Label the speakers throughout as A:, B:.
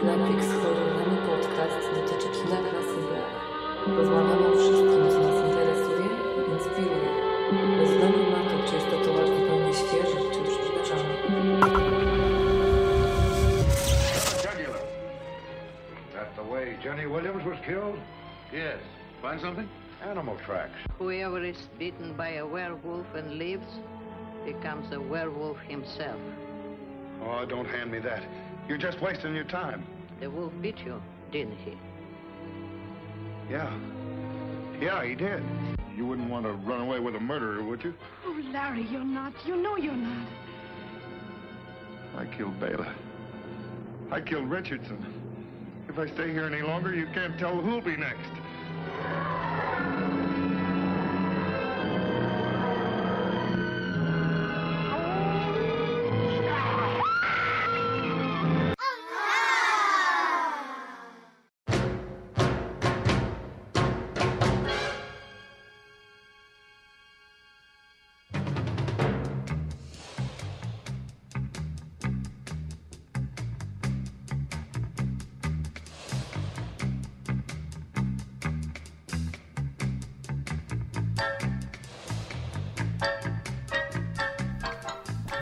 A: Sklepik z horrorami podcast dotyczy kina klasy B. Rozmawiamy o wszystkim, co nas interesuje i inspiruje. Bez względu na to, czy jest to towar zupełnie świeży, czy już wydarzony.
B: Jugular. That the way Jenny Williams was killed?
C: Yes. Find something?
B: Animal tracks.
D: Whoever is bitten by a werewolf and lives becomes a werewolf himself.
B: Oh, don't hand me that. You're just wasting your time.
D: The wolf bit you, didn't he?
B: Yeah. Yeah, he did.
C: You wouldn't want to run away with a murderer, would you?
E: Oh, Larry, you're not. You know you're not.
C: I killed Bela. I killed Richardson. If I stay here any longer, you can't tell who'll be next.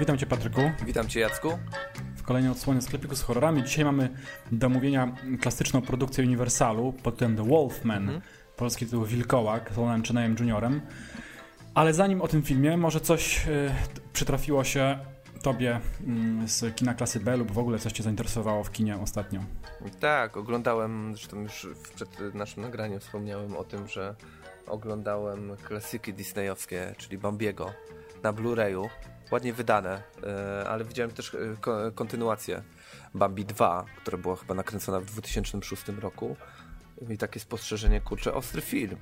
F: Witam Cię Patryku
G: Witam Cię Jacku.
F: w kolejnej odsłonie sklepiku z horrorami. Dzisiaj mamy do omówienia klasyczną produkcję Universalu pod tytułem The Wolfman, polski tytuł Wilkołak z Olanem Czynajem Juniorem. Ale zanim o tym filmie, może coś y, przytrafiło się Tobie mm, z kina klasy B lub w ogóle coś Cię zainteresowało w kinie ostatnio.
G: Tak, oglądałem, zresztą już przed naszym nagraniem wspomniałem o tym, że oglądałem klasyki disneyowskie, czyli Bambiego na Blu-rayu. Ładnie wydane, e, ale widziałem też e, ko- kontynuację Bambi 2, która była chyba nakręcona w 2006 roku. I takie spostrzeżenie, kurczę, ostry film.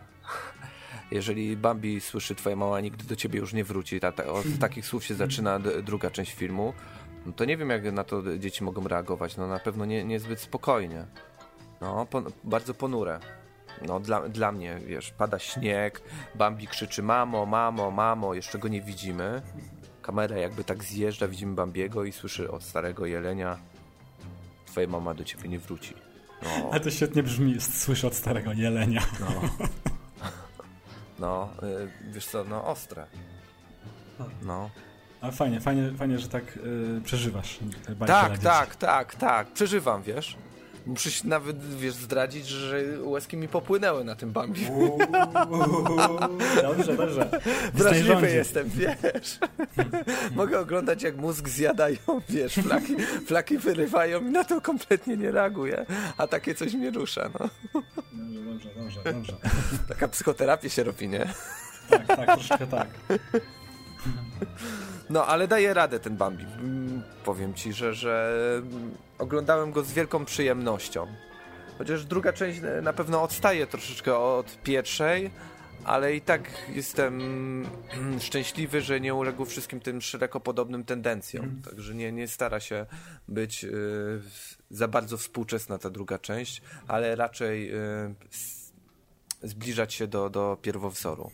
G: Jeżeli Bambi słyszy twoja mama nigdy do ciebie już nie wróci, ta, od takich słów się zaczyna druga część filmu, no to nie wiem jak na to dzieci mogą reagować. No na pewno nie, niezbyt spokojnie. No, pon- bardzo ponure. No dla, dla mnie, wiesz, pada śnieg, Bambi krzyczy mamo, mamo, mamo, jeszcze go nie widzimy. Kamera jakby tak zjeżdża, widzimy Bambiego i słyszy od starego jelenia twoja mama do ciebie nie wróci. No,
F: Ale to świetnie brzmi, słyszę od starego jelenia.
G: no y, wiesz co, no ostre. No.
F: Ale fajnie, fajnie, fajnie że tak y, przeżywasz
G: Tak, tak, tak, tak. Przeżywam, wiesz. Muszę się nawet, wiesz, zdradzić, że łezki mi popłynęły na tym Bambi.
F: Uuu, dobrze, dobrze.
G: Wrażliwy jestem, wiesz. Mogę oglądać, jak mózg zjadają, wiesz, flaki, flaki wyrywają i na to kompletnie nie reaguję. A takie coś mnie rusza, no.
F: Dobrze, dobrze, dobrze, dobrze.
G: Taka psychoterapia się robi, nie?
F: Tak, tak, troszkę tak.
G: No, ale daje radę ten Bambi. Mm, Powiem ci, że, że mm, oglądałem go z wielką przyjemnością. Chociaż druga część na pewno odstaje troszeczkę od pierwszej, ale i tak jestem mm, szczęśliwy, że nie uległ wszystkim tym szerekopodobnym tendencjom. Także nie, nie stara się być y, za bardzo współczesna ta druga część, ale raczej y, zbliżać się do, do pierwowzoru.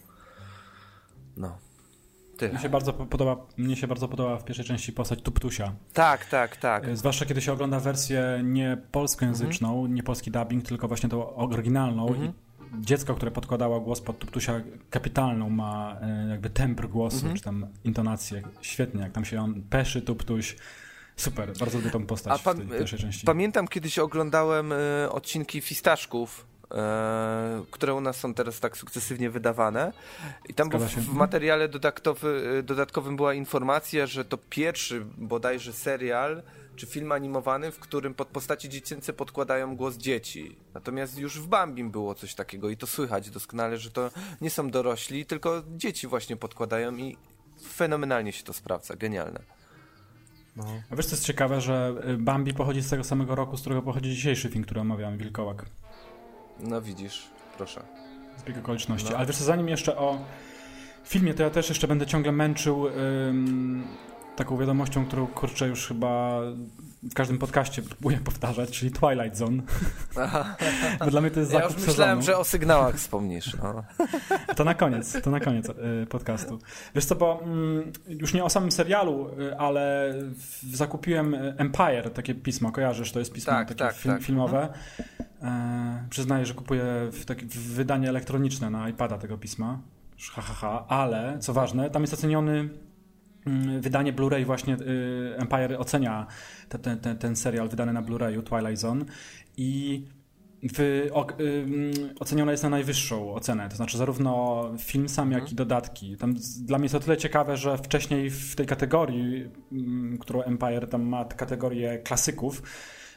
G: No. Tyle.
F: Mnie się, bardzo po- podoba, mnie się bardzo podoba w pierwszej części postać Tuptusia.
G: Tak, tak, tak.
F: E, Zwłaszcza kiedy się ogląda wersję nie polskojęzyczną,
G: Mhm.
F: nie polski dubbing, tylko właśnie tą oryginalną. I dziecko, które podkładało głos pod Tuptusia kapitalną ma e, jakby tembr głosu,
G: Mhm.
F: czy tam intonację. Świetnie, jak tam się on peszy, Tuptuś. Super, bardzo lubię tą postać
G: A pan-
F: w tej pierwszej części.
G: Pamiętam kiedyś oglądałem e, odcinki Fistaszków, e, które u nas są teraz tak sukcesywnie wydawane. I tam w, w materiale e, dodatkowym była informacja, że to pierwszy bodajże serial czy film animowany, w którym pod postaci dziecięce podkładają głos dzieci. Natomiast już w Bambim było coś takiego i to słychać doskonale, że to nie są dorośli, tylko dzieci właśnie podkładają i fenomenalnie się to sprawdza. Genialne.
F: A wiesz, co jest ciekawe, że Bambi pochodzi z tego samego roku, z którego pochodzi dzisiejszy film, który omawiamy, Wilkołak.
G: No widzisz, proszę.
F: Zbieg okoliczności.
G: No.
F: Ale wiesz co, zanim jeszcze o filmie, to ja też jeszcze będę ciągle męczył ym, taką wiadomością, którą kurczę już chyba w każdym podcaście próbuję powtarzać, czyli Twilight Zone. Bo dla mnie to jest
G: Ja
F: zakup
G: już myślałem,
F: sezonu.
G: że o sygnałach wspomnisz. No.
F: To na koniec, to na koniec y, podcastu. Wiesz co, bo mm, już nie o samym serialu, y, ale zakupiłem y, Empire, takie pismo, kojarzysz, to jest pismo
G: Tak,
F: takie
G: tak,
F: film,
G: tak.
F: filmowe. E, przyznaję, że kupuję w, taki, w wydanie elektroniczne na iPada tego pisma, ha, ha, ha, ale co ważne, tam jest oceniony mm, wydanie Blu-ray właśnie y, Empire ocenia te, te, te, ten serial wydany na Blu-rayu Twilight Zone. I w, o, ym, oceniona jest na najwyższą ocenę, to znaczy zarówno film sam, jak i dodatki. Tam, dla mnie jest to tyle ciekawe, że wcześniej w tej kategorii, ym, którą Empire tam ma kategorię klasyków,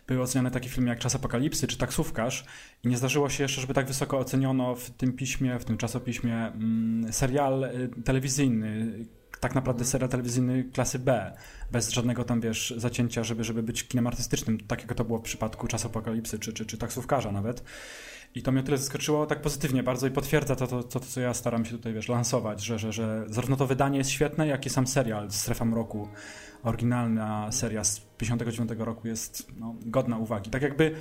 F: były oceniane takie filmy jak Czas Apokalipsy czy Taksówkarz i nie zdarzyło się jeszcze, żeby tak wysoko oceniono w tym piśmie, w tym czasopiśmie mm, serial y, telewizyjny, tak naprawdę serial telewizyjny klasy B, bez żadnego tam, wiesz, zacięcia, żeby, żeby być kinem artystycznym, tak jak to było w przypadku Czas Apokalipsy czy, czy, czy Taksówkarza nawet. I to mnie tyle zaskoczyło tak pozytywnie bardzo i potwierdza to, to, to, co ja staram się tutaj, wiesz, lansować, że, że, że zarówno to wydanie jest świetne, jak i sam serial Strefa Mroku, oryginalna seria z 59 roku jest no, godna uwagi. Tak jakby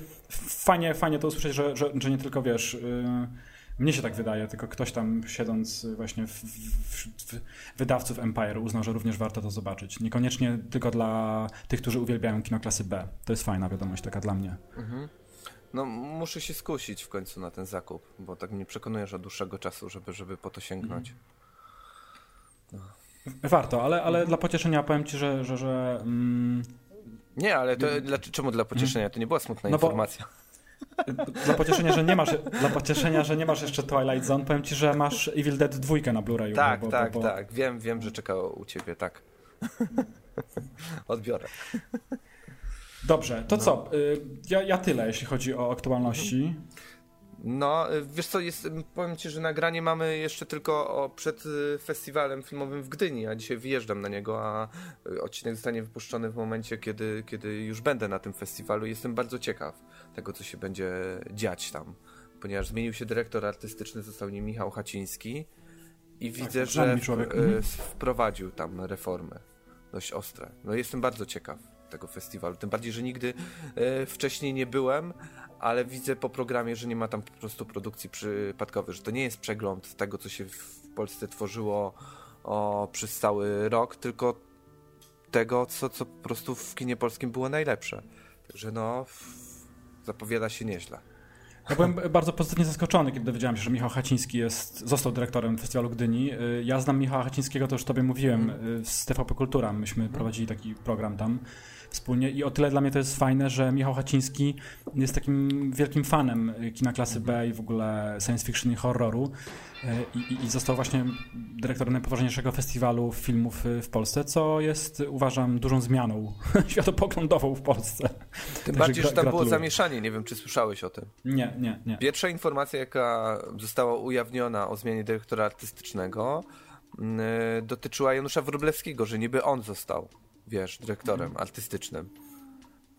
F: fajnie, fajnie to usłyszeć, że, że, że nie tylko, wiesz... Yy, mnie się tak wydaje, tylko ktoś tam siedząc właśnie w, w, w wydawców Empire uznał, że również warto to zobaczyć. Niekoniecznie tylko dla tych, którzy uwielbiają kino klasy B. To jest fajna wiadomość taka dla mnie.
G: No muszę się skusić w końcu na ten zakup, bo tak mnie przekonujesz od dłuższego czasu, żeby, żeby po to sięgnąć.
F: Warto, ale, ale dla pocieszenia powiem ci, że, że, że mm,
G: Nie, ale to dla, czemu dla pocieszenia? To nie była smutna
F: No bo-
G: informacja.
F: dla pocieszenia, że nie masz dla pocieszenia, że nie masz jeszcze Twilight Zone, powiem ci, że masz Evil Dead 2 na Blu-rayu.
G: Tak,
F: bo, bo,
G: tak,
F: bo, bo,
G: tak. Wiem, wiem, że czekał u ciebie, tak. Odbiorę.
F: Dobrze, to co? Y, Ja, ja tyle, jeśli chodzi o aktualności.
G: No, wiesz co, jest, powiem ci, że nagranie mamy jeszcze tylko o, przed y, festiwalem filmowym w Gdyni, a dzisiaj wyjeżdżam na niego, a y, odcinek zostanie wypuszczony w momencie, kiedy, kiedy już będę na tym festiwalu. Jestem bardzo ciekaw tego, co się będzie dziać tam, ponieważ zmienił się dyrektor artystyczny, został nim Michał Haciński i widzę,
F: znany
G: że w,
F: Mhm.
G: wprowadził tam reformy dość ostre. No jestem bardzo ciekaw tego festiwalu, tym bardziej, że nigdy y, wcześniej nie byłem, ale widzę po programie, że nie ma tam po prostu produkcji przypadkowych, że to nie jest przegląd tego, co się w Polsce tworzyło o, przez cały rok, tylko tego, co, co po prostu w kinie polskim było najlepsze. Także no, zapowiada się nieźle.
F: Ja byłem bardzo pozytywnie zaskoczony, kiedy dowiedziałem się, że Michał Haciński jest, został dyrektorem Festiwalu Gdyni. Y, Ja znam Michała Hacińskiego, to już tobie mówiłem, y, z TVP Kultura. Myśmy prowadzili taki program tam wspólnie i o tyle dla mnie to jest fajne, że Michał Haciński jest takim wielkim fanem y, kina klasy B i w ogóle science fiction i horroru i, i, i został właśnie dyrektorem najpoważniejszego festiwalu filmów y, w Polsce, co jest uważam dużą zmianą światopoglądową w Polsce.
G: Tym
F: Także
G: bardziej, że
F: gra-
G: tam było
F: gratuluję.
G: zamieszanie, nie wiem, czy słyszałeś o tym.
F: Nie, nie, nie.
G: Pierwsza informacja, jaka została ujawniona o zmianie dyrektora artystycznego, mm, y, dotyczyła Janusza Wróblewskiego, że niby on został, wiesz, dyrektorem artystycznym.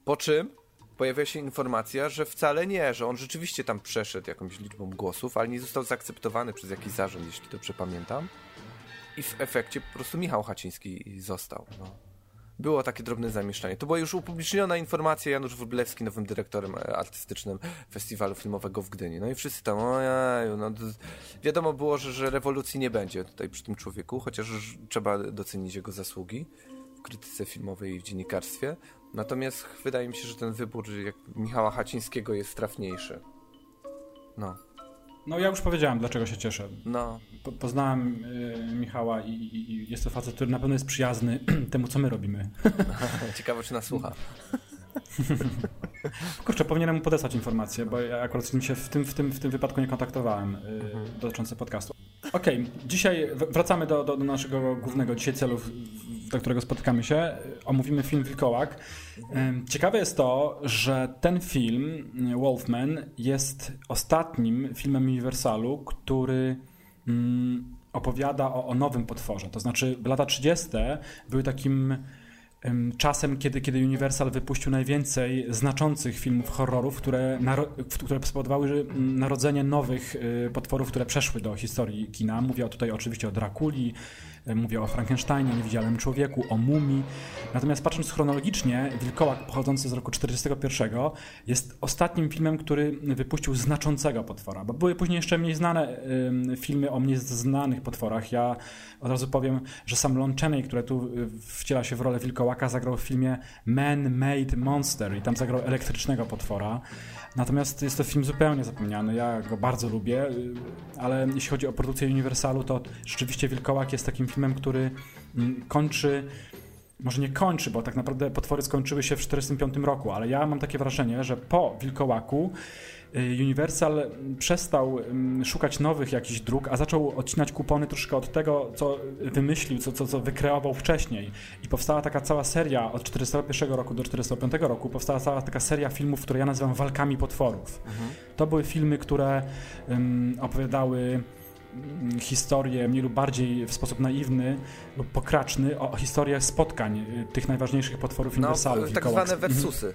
G: Po czym pojawia się informacja, że wcale nie, że on rzeczywiście tam przeszedł jakąś liczbą głosów, ale nie został zaakceptowany przez jakiś zarząd, jeśli dobrze pamiętam. I w efekcie po prostu Michał Haciński został. No. Było takie drobne zamieszanie. To była już upubliczniona informacja, Janusz Wróblewski nowym dyrektorem e, artystycznym Festiwalu Filmowego w Gdyni. No i wszyscy tam, ojeju, no wiadomo było, że, że rewolucji nie będzie tutaj przy tym człowieku, chociaż trzeba docenić jego zasługi w krytyce filmowej i w dziennikarstwie. Natomiast wydaje mi się, że ten wybór jak Michała Hacińskiego jest trafniejszy. No,
F: No ja już powiedziałem, dlaczego się cieszę.
G: no,
F: Po, poznałem y, Michała i, i, i jest to facet, który na pewno jest przyjazny temu, co my robimy.
G: ciekawe czy nas słucha.
F: Kurczę, powinienem mu podesłać informacje, bo ja akurat z nim się w tym, w tym, w tym wypadku nie kontaktowałem y, dotyczące podcastu. Okej, dzisiaj w- wracamy do, do, do naszego głównego dzisiaj celu, do którego spotykamy się. Omówimy film Wilkołak. Ciekawe jest to, że ten film, y, Wolfman, jest ostatnim filmem Universalu, który mm, opowiada o, o nowym potworze. To znaczy, lata 30. były takim czasem, kiedy, kiedy Universal wypuścił najwięcej znaczących filmów horrorów, które, które spowodowały narodzenie nowych y, potworów, które przeszły do historii kina. Mówię tutaj oczywiście o Drakuli, E, mówię o Frankensteinie, Niewidzialnym Człowieku, o Mumii. Natomiast patrząc chronologicznie, Wilkołak pochodzący z roku 1941 jest ostatnim filmem, który wypuścił znaczącego potwora, bo były później jeszcze mniej znane filmy o mniej znanych potworach. Ja od razu powiem, że sam Lon Chaney, który tu y, wciela się w rolę Wilkołaka, zagrał w filmie Man Made Monster i tam zagrał elektrycznego potwora. Natomiast jest to film zupełnie zapomniany. Ja go bardzo lubię, y, ale jeśli chodzi o produkcję Universalu, to rzeczywiście Wilkołak jest takim filmem, który mm, kończy może nie kończy, bo tak naprawdę potwory skończyły się w 1945 roku, ale ja mam takie wrażenie, że po Wilkołaku Universal przestał mm, szukać nowych jakichś dróg, a zaczął odcinać kupony troszkę od tego, co wymyślił, co, co, co wykreował wcześniej. I powstała taka cała seria od 1941 roku do 1945 roku, powstała cała taka seria filmów, które ja nazywam walkami potworów. Mhm. To były filmy, które um, opowiadały historię mniej lub bardziej w sposób naiwny lub pokraczny o historię spotkań y, tych najważniejszych potworów no, uniwersalów.
G: tak zwane versusy.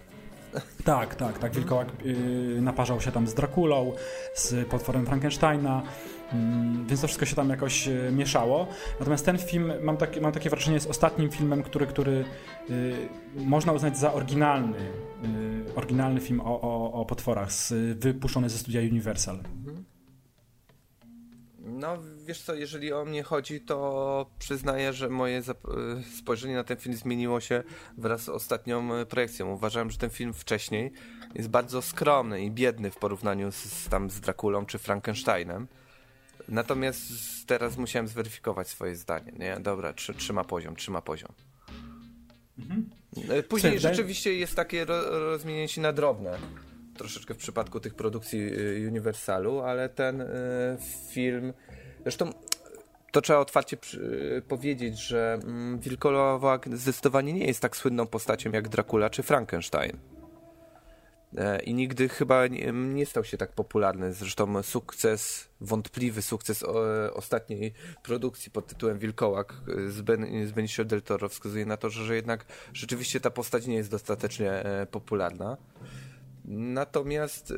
F: Tak, tak, tak. Wilkołak yy, naparzał się tam z Drakulą, z potworem Frankensteina, yy, więc to wszystko się tam jakoś yy, mieszało. Natomiast ten film, mam, taki, mam takie wrażenie, jest ostatnim filmem, który, który y, można uznać za oryginalny, y, oryginalny film o, o, o potworach, z, wypuszczony ze studia Universal. Mhm.
G: No, wiesz co, jeżeli o mnie chodzi, to przyznaję, że moje spojrzenie na ten film zmieniło się wraz z ostatnią e, projekcją. Uważałem, że ten film wcześniej jest bardzo skromny i biedny w porównaniu z, tam z Drakulą czy Frankensteinem. Natomiast teraz musiałem zweryfikować swoje zdanie. Nie, dobra, tr trzyma poziom, trzyma poziom. Mhm. E, później rzeczywiście jest takie ro rozwinięcie na drobne troszeczkę w przypadku tych produkcji Universalu, ale ten film Zresztą to trzeba otwarcie przy, powiedzieć, że mm, Wilkołak zdecydowanie nie jest tak słynną postacią jak Dracula czy Frankenstein. E, I nigdy chyba nie, nie, stał się tak popularny. Zresztą sukces, wątpliwy sukces ostatniej produkcji pod tytułem Wilkołak z, ben, z Benicio del Toro wskazuje na to, że, że jednak rzeczywiście ta postać nie jest dostatecznie e, popularna. Natomiast e,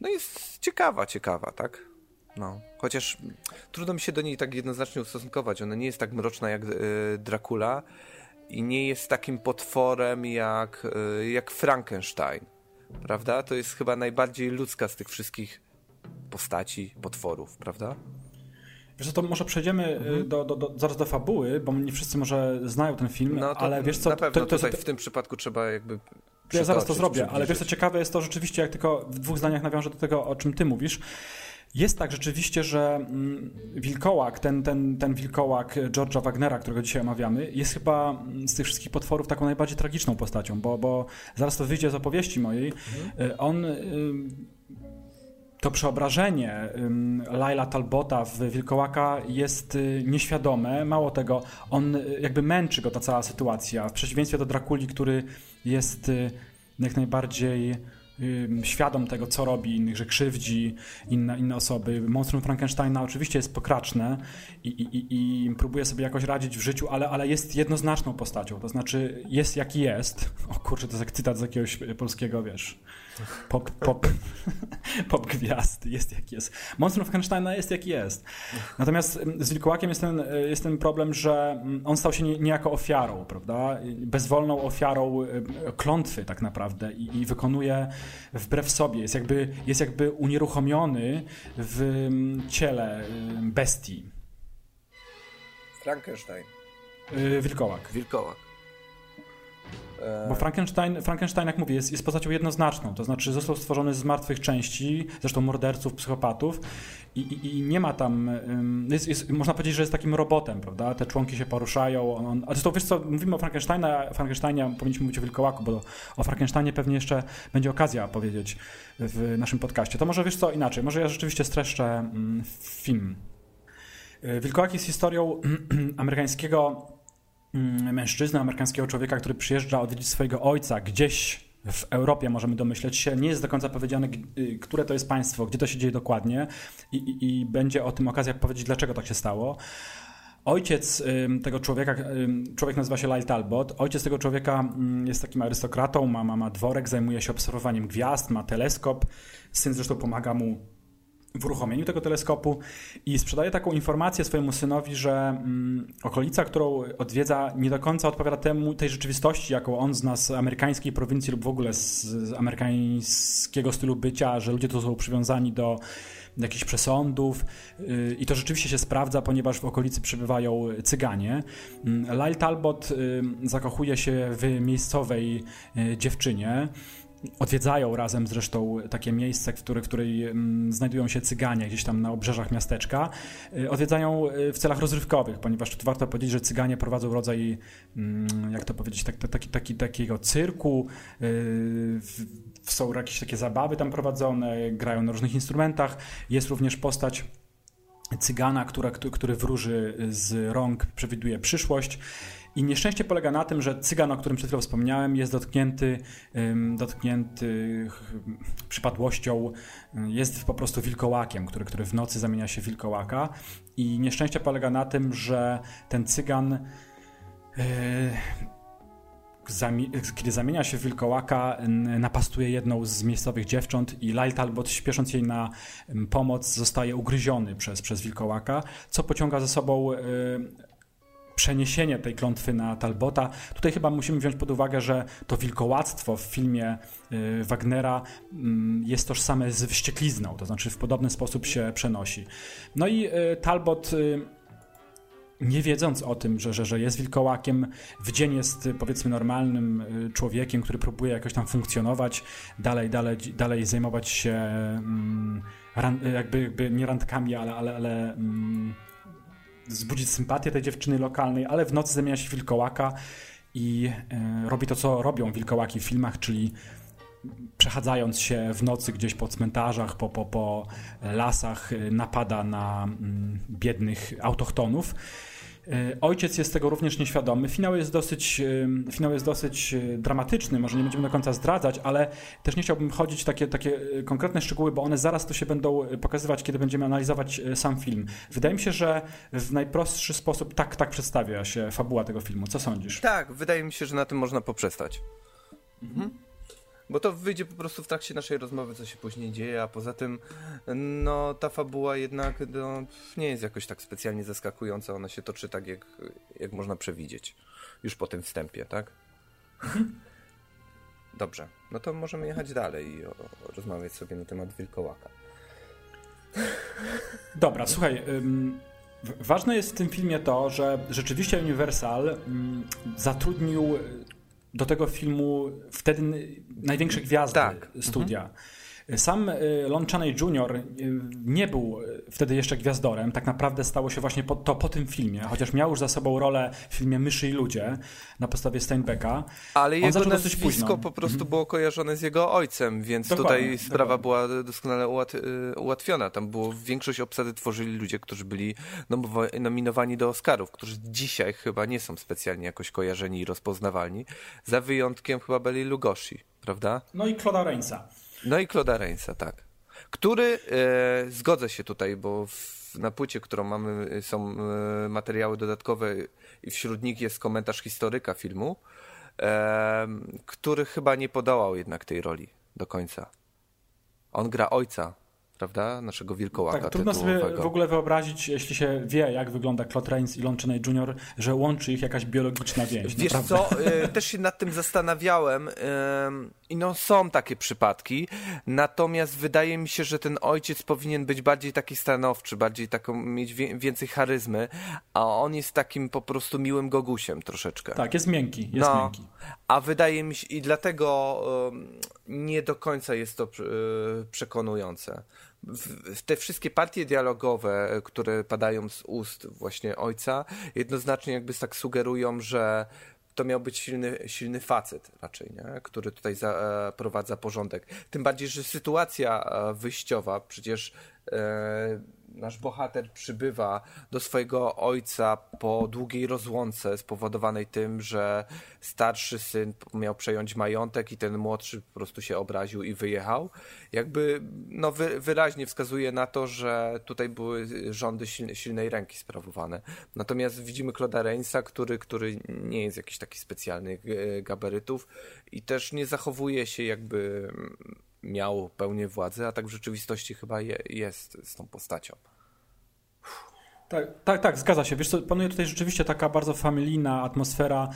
G: no jest ciekawa, ciekawa, tak? No, chociaż trudno mi się do niej tak jednoznacznie ustosunkować. Ona nie jest tak mroczna jak y, Dracula i nie jest takim potworem jak, y, jak Frankenstein. Prawda? To jest chyba najbardziej ludzka z tych wszystkich postaci, potworów, prawda?
F: Wiesz co, to może przejdziemy y, mhm. do, do, do, zaraz do fabuły, bo nie wszyscy może znają ten film, no ale wiesz co...
G: Na pewno to, to tutaj w tym przypadku trzeba jakby
F: ja zaraz to zrobię, ale wiesz co ciekawe jest to rzeczywiście, jak tylko w dwóch zdaniach nawiążę do tego, o czym ty mówisz, jest tak rzeczywiście, że mm, wilkołak, ten, ten, ten wilkołak George'a Wagnera, którego dzisiaj omawiamy, jest chyba mm, z tych wszystkich potworów taką najbardziej tragiczną postacią, bo, bo zaraz to wyjdzie z opowieści mojej. Mhm. On to przeobrażenie Laila Talbota w Wilkołaka jest y, nieświadome. Mało tego, on y, jakby męczy go ta cała sytuacja. W przeciwieństwie do Drakuli, który jest y, jak najbardziej świadom tego, co robi innych, że krzywdzi inne, inne osoby. Monstrum Frankensteina oczywiście jest pokraczne i, i, i próbuje sobie jakoś radzić w życiu, ale, ale jest jednoznaczną postacią, to znaczy jest jaki jest. O kurczę, to jest jak cytat z jakiegoś polskiego, wiesz, pop, pop, pop gwiazd, jest jak jest. Monstrum Frankensteina jest jak jest. Natomiast z Wilkołakiem jest ten, jest ten problem, że mm, on stał się niejako ofiarą, prawda? Bezwolną ofiarą klątwy tak naprawdę i, i wykonuje wbrew sobie. Jest jakby, jest jakby unieruchomiony w mm, ciele bestii.
G: Frankenstein.
F: Y, wilkołak.
G: Wilkołak.
F: Bo Frankenstein, Frankenstein jak mówię, jest, jest postacią jednoznaczną, to znaczy został stworzony z martwych części, zresztą morderców, psychopatów i, i, i nie ma tam, jest, jest, można powiedzieć, że jest takim robotem, prawda, te członki się poruszają, on, a zresztą wiesz co, mówimy o Frankensteinie, Frankensteinie, powinniśmy mówić o Wilkołaku, bo o Frankensteinie pewnie jeszcze będzie okazja powiedzieć w naszym podcaście. To może wiesz co, inaczej, może ja rzeczywiście streszczę film. Wilkołak jest historią amerykańskiego Mm, mężczyznę, amerykańskiego człowieka, który przyjeżdża odwiedzić swojego ojca gdzieś w Europie, możemy domyśleć się. Nie jest do końca powiedziane, y, które to jest państwo, gdzie to się dzieje dokładnie i, i, i będzie o tym okazja powiedzieć, dlaczego tak się stało. Ojciec tego człowieka, człowiek nazywa się Lyle Talbot. Ojciec tego człowieka ym, jest takim arystokratą, ma, ma, ma dworek, zajmuje się obserwowaniem gwiazd, ma teleskop. Syn zresztą pomaga mu w uruchomieniu tego teleskopu i sprzedaje taką informację swojemu synowi, że mm, okolica, którą odwiedza, nie do końca odpowiada temu, tej rzeczywistości, jaką on zna z amerykańskiej prowincji lub w ogóle z, z amerykańskiego stylu bycia, że ludzie tu są przywiązani do jakichś przesądów yy, i to rzeczywiście się sprawdza, ponieważ w okolicy przebywają cyganie. Yy, Lyle Talbot yy, zakochuje się w miejscowej yy, dziewczynie, Odwiedzają razem zresztą takie miejsce, w której, w której mm, znajdują się cyganie gdzieś tam na obrzeżach miasteczka. Y, Odwiedzają y, w celach rozrywkowych, ponieważ tu warto powiedzieć, że cyganie prowadzą rodzaj, mm, jak to powiedzieć, tak, taki, taki, takiego cyrku. w- Są jakieś takie zabawy tam prowadzone, grają na różnych instrumentach. Jest również postać cygana, która, który- wróży z rąk, przewiduje przyszłość. I nieszczęście polega na tym, że cygan, o którym przed chwilą wspomniałem, jest dotknięty, dotknięty przypadłością, jest po prostu wilkołakiem, który, który w nocy zamienia się w wilkołaka. I nieszczęście polega na tym, że ten cygan. Yy, kiedy zamienia się w wilkołaka, napastuje jedną z miejscowych dziewcząt i Lyle Talbot, śpiesząc jej na pomoc, zostaje ugryziony przez, przez wilkołaka, co pociąga za sobą e, przeniesienie tej klątwy na Talbota. Tutaj chyba musimy wziąć pod uwagę, że to wilkołactwo w filmie e, Wagnera mm, jest tożsame z wścieklizną, to znaczy w podobny sposób się przenosi. No i e, Talbot nie wiedząc o tym, że, że, że jest wilkołakiem, w dzień jest y, powiedzmy normalnym y, człowiekiem, który próbuje jakoś tam funkcjonować, dalej, dalej, dalej zajmować się mm, ran, jakby, jakby nie randkami, ale, ale, ale mm, wzbudzić sympatię tej dziewczyny lokalnej, ale w nocy zamienia się w wilkołaka i y, robi to, co robią wilkołaki w filmach, czyli przechadzając się w nocy gdzieś po cmentarzach, po, po, po lasach, y, napada na mm, biednych autochtonów. Y, Ojciec jest tego również nieświadomy. Finał jest dosyć, y, finał jest dosyć y, dramatyczny, może nie będziemy do końca zdradzać, ale też nie chciałbym chodzić w takie, takie konkretne szczegóły, bo one zaraz tu się będą pokazywać, kiedy będziemy analizować sam film. Wydaje mi się, że w najprostszy sposób tak, tak przedstawia się fabuła tego filmu. Co sądzisz?
G: Tak, wydaje mi się, że na tym można poprzestać. Mhm. Bo to wyjdzie po prostu w trakcie naszej rozmowy, co się później dzieje, a poza tym, no, ta fabuła jednak no, nie jest jakoś tak specjalnie zaskakująca. Ona się toczy tak, jak, jak można przewidzieć. Już po tym wstępie, tak? Dobrze, no to możemy jechać dalej i o, rozmawiać sobie na temat wilkołaka.
F: Dobra, słuchaj. ym, Ważne jest w tym filmie to, że rzeczywiście Universal zatrudnił do tego filmu wtedy największe gwiazdy
G: Tak.
F: studia. Sam y, Lon Chaney Jr. nie był y, wtedy jeszcze gwiazdorem, tak naprawdę stało się właśnie po, to po tym filmie, chociaż miał już za sobą rolę w filmie Myszy i Ludzie na podstawie Steinbecka.
G: Ale
F: On
G: jego nazwisko po prostu było kojarzone z jego ojcem, więc
F: Dokładnie,
G: tutaj sprawa
F: dokładnie.
G: była doskonale ułat, y, ułatwiona. Tam było większość obsady tworzyli ludzie, którzy byli nominowani do Oscarów, którzy dzisiaj chyba nie są specjalnie jakoś kojarzeni i rozpoznawalni, za wyjątkiem chyba Belly Lugosi, prawda?
F: No i Claude'a Rainsa.
G: No i Claude'a Rainsa, tak. Który, e, zgodzę się tutaj, bo w, na płycie, którą mamy, są e, materiały dodatkowe i wśród nich jest komentarz historyka filmu, e, który chyba nie podołał jednak tej roli do końca. On gra ojca, prawda? Naszego wilkołaka
F: Tak, trudno sobie w ogóle wyobrazić, jeśli się wie, jak wygląda Claude Rains i Lon Chaney Jr., że łączy ich jakaś biologiczna więź.
G: Wiesz
F: naprawdę.
G: co, e, też się nad tym zastanawiałem em, i no są takie przypadki, natomiast wydaje mi się, że ten ojciec powinien być bardziej taki stanowczy, bardziej taką, mieć wie, więcej charyzmy, a on jest takim po prostu miłym gogusiem troszeczkę.
F: Tak, jest miękki, jest
G: no,
F: miękki.
G: a wydaje mi się, i dlatego nie do końca jest to e, przekonujące. Te wszystkie partie dialogowe, e, które padają z ust właśnie ojca, jednoznacznie jakby tak sugerują, że to miał być silny, silny facet raczej, nie? który tutaj zaprowadza porządek. Tym bardziej, że sytuacja e, wyjściowa przecież e, nasz bohater przybywa do swojego ojca po długiej rozłące spowodowanej tym, że starszy syn miał przejąć majątek i ten młodszy po prostu się obraził i wyjechał. Jakby no, wy, wyraźnie wskazuje na to, że tutaj były rządy silnej, ręki sprawowane. Natomiast widzimy Claude'a Rainsa, który, który nie jest jakiś taki specjalnych e, gabarytów i też nie zachowuje się jakby miał pełnię władzy, a tak w rzeczywistości chyba je, jest z tą postacią.
F: Tak, tak, tak, zgadza się. Wiesz co, panuje tutaj rzeczywiście taka bardzo familijna atmosfera.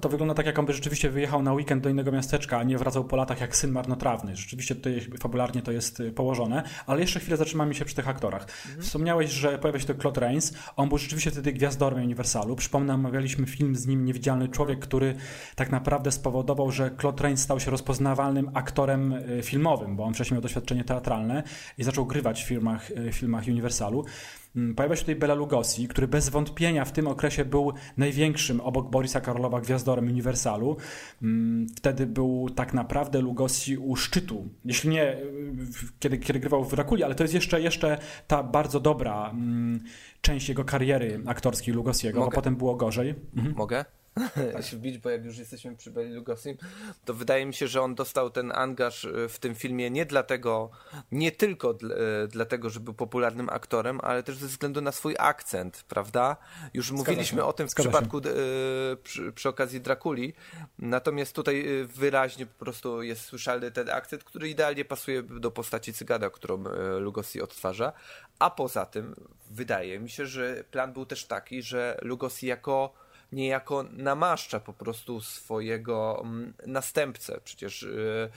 F: To wygląda tak, jak on by rzeczywiście wyjechał na weekend do innego miasteczka, a nie wracał po latach jak syn marnotrawny. Rzeczywiście tutaj fabularnie to jest y, położone, ale jeszcze chwilę zatrzymamy się przy tych aktorach. Mhm. Wspomniałeś, że pojawia się to Claude Rains. On był rzeczywiście wtedy gwiazdorem Uniwersalu. Przypomnę, omawialiśmy film z nim Niewidzialny Człowiek, który tak naprawdę spowodował, że Claude Rains stał się rozpoznawalnym aktorem y, filmowym, bo on wcześniej miał doświadczenie teatralne i zaczął grywać w filmach, y, filmach Uniwersalu. Mm, pojawia się tutaj Bela Lugosi, który bez wątpienia w tym okresie był największym obok Borisa Karolowa gwiazdorem Uniwersalu. Mm, wtedy był tak naprawdę Lugosi u szczytu. Jeśli nie, kiedy, kiedy grywał w Drakuli, ale to jest jeszcze, jeszcze ta bardzo dobra mm, część jego kariery aktorskiej Lugosiego, Mogę? bo potem było gorzej.
G: Mhm. Mogę? Tak. się wbić, bo jak już jesteśmy przy Belly Lugosim, to wydaje mi się, że on dostał ten angaż e, w tym filmie nie dlatego, nie tylko e, dlatego, że był popularnym aktorem, ale też ze względu na swój akcent, prawda? Już Zgadza mówiliśmy się. o tym w Zgadza przypadku e, przy, przy, okazji Drakuli, natomiast tutaj wyraźnie po prostu jest słyszalny ten akcent, który idealnie pasuje do postaci Cygada, którą Lugosi odtwarza, a poza tym wydaje mi się, że plan był też taki, że Lugosi jako niejako namaszcza po prostu swojego mm, następcę. Przecież y,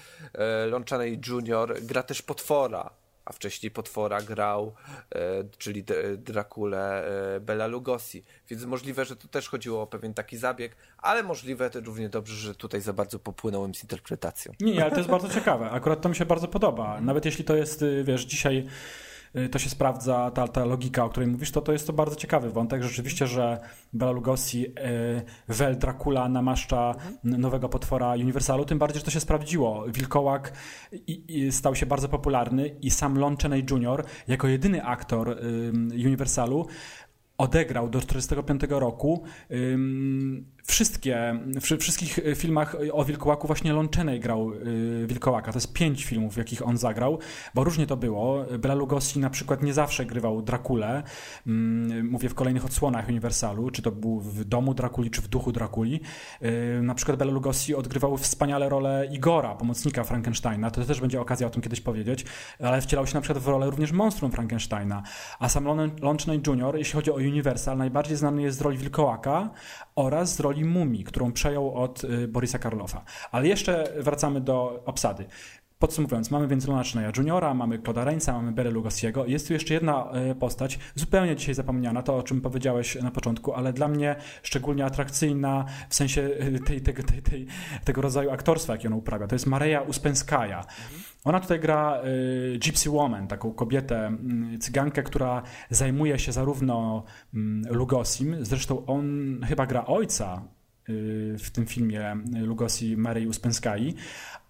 G: y, Lon Jr. gra też potwora, a wcześniej potwora grał, y, czyli Drakulę Bela Lugosi. Więc możliwe, że tu też chodziło o pewien taki zabieg, ale możliwe to równie dobrze, że tutaj za bardzo popłynąłem z interpretacją.
F: Nie, ale to jest bardzo ciekawe. Akurat to mi się bardzo podoba. Nawet jeśli to jest, wiesz, dzisiaj to się sprawdza, ta, ta logika, o której mówisz, to, to jest to bardzo ciekawy wątek. Rzeczywiście, że Bela Lugosi, Wel y, Dracula namaszcza nowego potwora Uniwersalu, tym bardziej, że to się sprawdziło. Wilkołak i, i stał się bardzo popularny i sam Lon Chaney Jr. jako jedyny aktor Uniwersalu odegrał do 1945 roku wszystkie, w wszystkich filmach o Wilkołaku właśnie Lon grał y, Wilkołaka. To jest pięć filmów, w jakich on zagrał, bo różnie to było. Bela Lugosi na przykład nie zawsze grywał Drakulę. Mm, mówię w kolejnych odsłonach Uniwersalu, czy to był w domu Drakuli, czy w duchu Drakuli. Y, na przykład Bela Lugosi odgrywał wspaniale rolę Igora, pomocnika Frankensteina. To też będzie okazja o tym kiedyś powiedzieć, ale wcielał się na przykład w rolę również monstrum Frankensteina. A sam Lon, Lon Chaney Jr., jeśli chodzi o Uniwersal, najbardziej znany jest z roli Wilkołaka oraz z roli mumii, którą przejął od y, Borisa Karlofa. Ale jeszcze wracamy do obsady. Podsumowując, mamy więc Lona Schneya Juniora, mamy Claude'a Rainsa, mamy Bere Lugosiego. Jest tu jeszcze jedna y, postać, zupełnie dzisiaj zapomniana, to o czym powiedziałeś na początku, ale dla mnie szczególnie atrakcyjna w sensie y, tej, tej, tej, tej tego rodzaju aktorstwa, jakie ona uprawia. To jest Mareja Uspenskaja. Ona tutaj gra y, Gypsy Woman, taką kobietę, y, cygankę, która zajmuje się zarówno y, Lugosim, zresztą on chyba gra ojca w tym filmie Lugosi Maryi Uspenskai,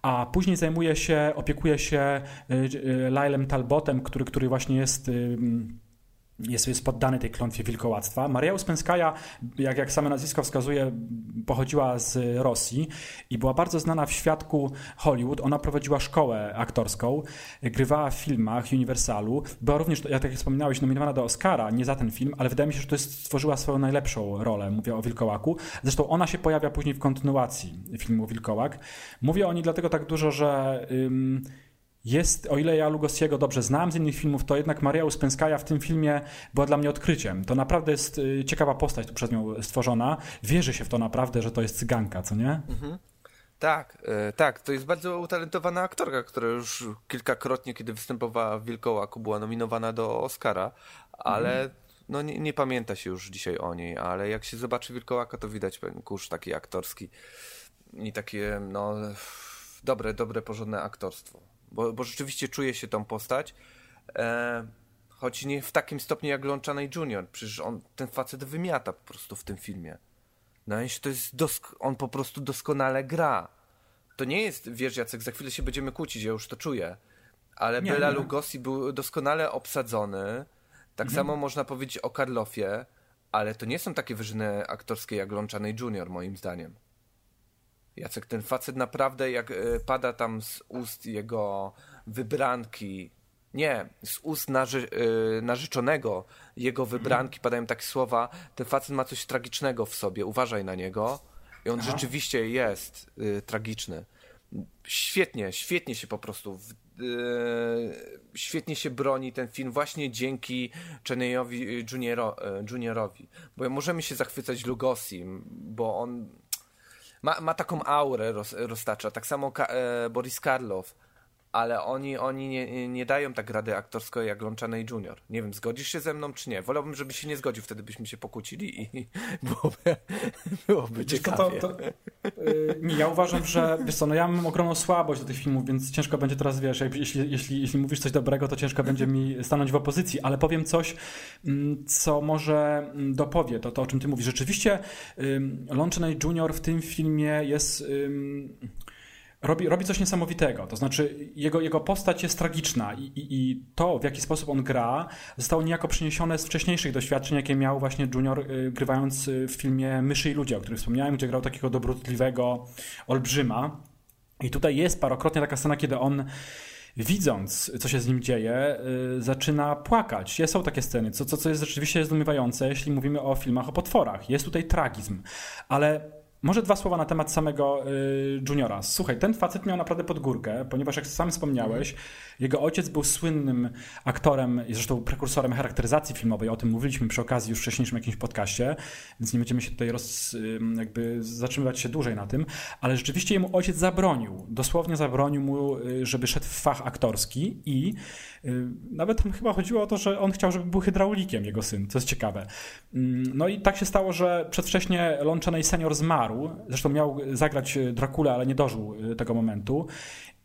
F: a później zajmuje się, opiekuje się y, y, Lylem Talbotem, który, który właśnie jest jest, jest poddany tej klątwie wilkołactwa. Maria Uspenskaja, jak, jak same nazwisko wskazuje, pochodziła z Rosji i była bardzo znana w świadku Hollywood. Ona prowadziła szkołę aktorską, grywała w filmach Universalu. Była również, jak tak wspominałeś, nominowana do Oscara, nie za ten film, ale wydaje mi się, że to jest, stworzyła swoją najlepszą rolę, mówię o Wilkołaku. Zresztą ona się pojawia później w kontynuacji filmu Wilkołak. Mówię o niej dlatego tak dużo, że... Ym, jest, o ile ja Lugosiego dobrze znam z innych filmów, to jednak Maria Uspenskaja w tym filmie była dla mnie odkryciem. To naprawdę jest y, ciekawa postać tu przez nią stworzona. Wierzy się w to naprawdę, że to jest cyganka, co nie? Mhm.
G: Tak, e, tak. To jest bardzo utalentowana aktorka, która już kilkakrotnie, kiedy występowała w Wilkołaku, była nominowana do Oscara, ale mhm. no nie, nie, pamięta się już dzisiaj o niej, ale jak się zobaczy Wilkołaka, to widać pewien kurz taki aktorski i takie, no, dobre, dobre, porządne aktorstwo bo, bo rzeczywiście czuje się tą postać. E, choć nie w takim stopniu jak Lonchanej Junior. Przecież on, ten facet wymiata po prostu w tym filmie. No i to jest dosk- on po prostu doskonale gra. To nie jest, wiesz Jacek, za chwilę się będziemy kłócić, ja już to czuję. Ale nie, Bela nie. Lugosi był doskonale obsadzony. Tak
F: Mhm.
G: samo można powiedzieć o Karlofie, ale to nie są takie wyżyny aktorskie jak Lączanej Junior, moim zdaniem. Jacek, ten facet naprawdę, jak e, pada tam z ust jego wybranki, nie, z ust narzy, e, narzeczonego jego wybranki padają takie słowa, ten facet ma coś tragicznego w sobie, uważaj na niego. I on rzeczywiście jest e, tragiczny. Świetnie, świetnie się po prostu e, świetnie się broni ten film właśnie dzięki Cheneyowi Junioro, Juniorowi. Bo możemy się zachwycać Lugosim, bo on ma, ma taką aurę roz, roztacza. Tak samo Ka, e, Boris Karlow. Ale oni, oni nie, nie dają tak rady aktorskiej jak Lączanej Junior. Nie wiem, zgodzisz się ze mną czy nie? Wolałbym, żeby się nie zgodził, wtedy byśmy się pokłócili i byłoby, byłoby ciekawie.
F: to, to, yy, nie, ja uważam, że wiesz co, no ja mam ogromną słabość do tych filmów, więc ciężko będzie teraz, wiesz, jeśli, jeśli, jeśli mówisz coś dobrego, to ciężko będzie mi stanąć w opozycji, ale powiem coś, mm, co może mm, dopowie to, to o czym ty mówisz. Rzeczywiście Lon Chaney Jr. w tym filmie jest... Ym, robi, robi coś niesamowitego. To znaczy, jego, jego postać jest tragiczna i, i, i to, w jaki sposób on gra, zostało niejako przeniesione z wcześniejszych doświadczeń, jakie miał właśnie Junior y, grywając y, w filmie Myszy i Ludzie, o którym wspomniałem, gdzie grał takiego dobrotliwego olbrzyma. I tutaj jest parokrotnie taka scena, kiedy on widząc, co się z nim dzieje, y, zaczyna płakać. Są takie sceny, co, co, co jest rzeczywiście zdumiewające, jeśli mówimy o filmach o potworach. Jest tutaj tragizm, ale może dwa słowa na temat samego y, Juniora. Słuchaj, ten facet miał naprawdę pod górkę, ponieważ jak sam wspomniałeś, jego ojciec był słynnym aktorem zresztą prekursorem charakteryzacji filmowej. O tym mówiliśmy przy okazji już w wcześniejszym jakimś podcaście, więc nie będziemy się tutaj roz, y, jakby zatrzymywać się dłużej na tym, ale rzeczywiście jemu ojciec zabronił, dosłownie zabronił mu, y, żeby szedł w fach aktorski i y, nawet tam chyba chodziło o to, że on chciał, żeby był hydraulikiem jego syn, co jest ciekawe. Mm, No i tak się stało, że przedwcześnie Lon Chaney senior zmarł, zresztą miał zagrać Drakulę, ale nie dożył y, tego momentu.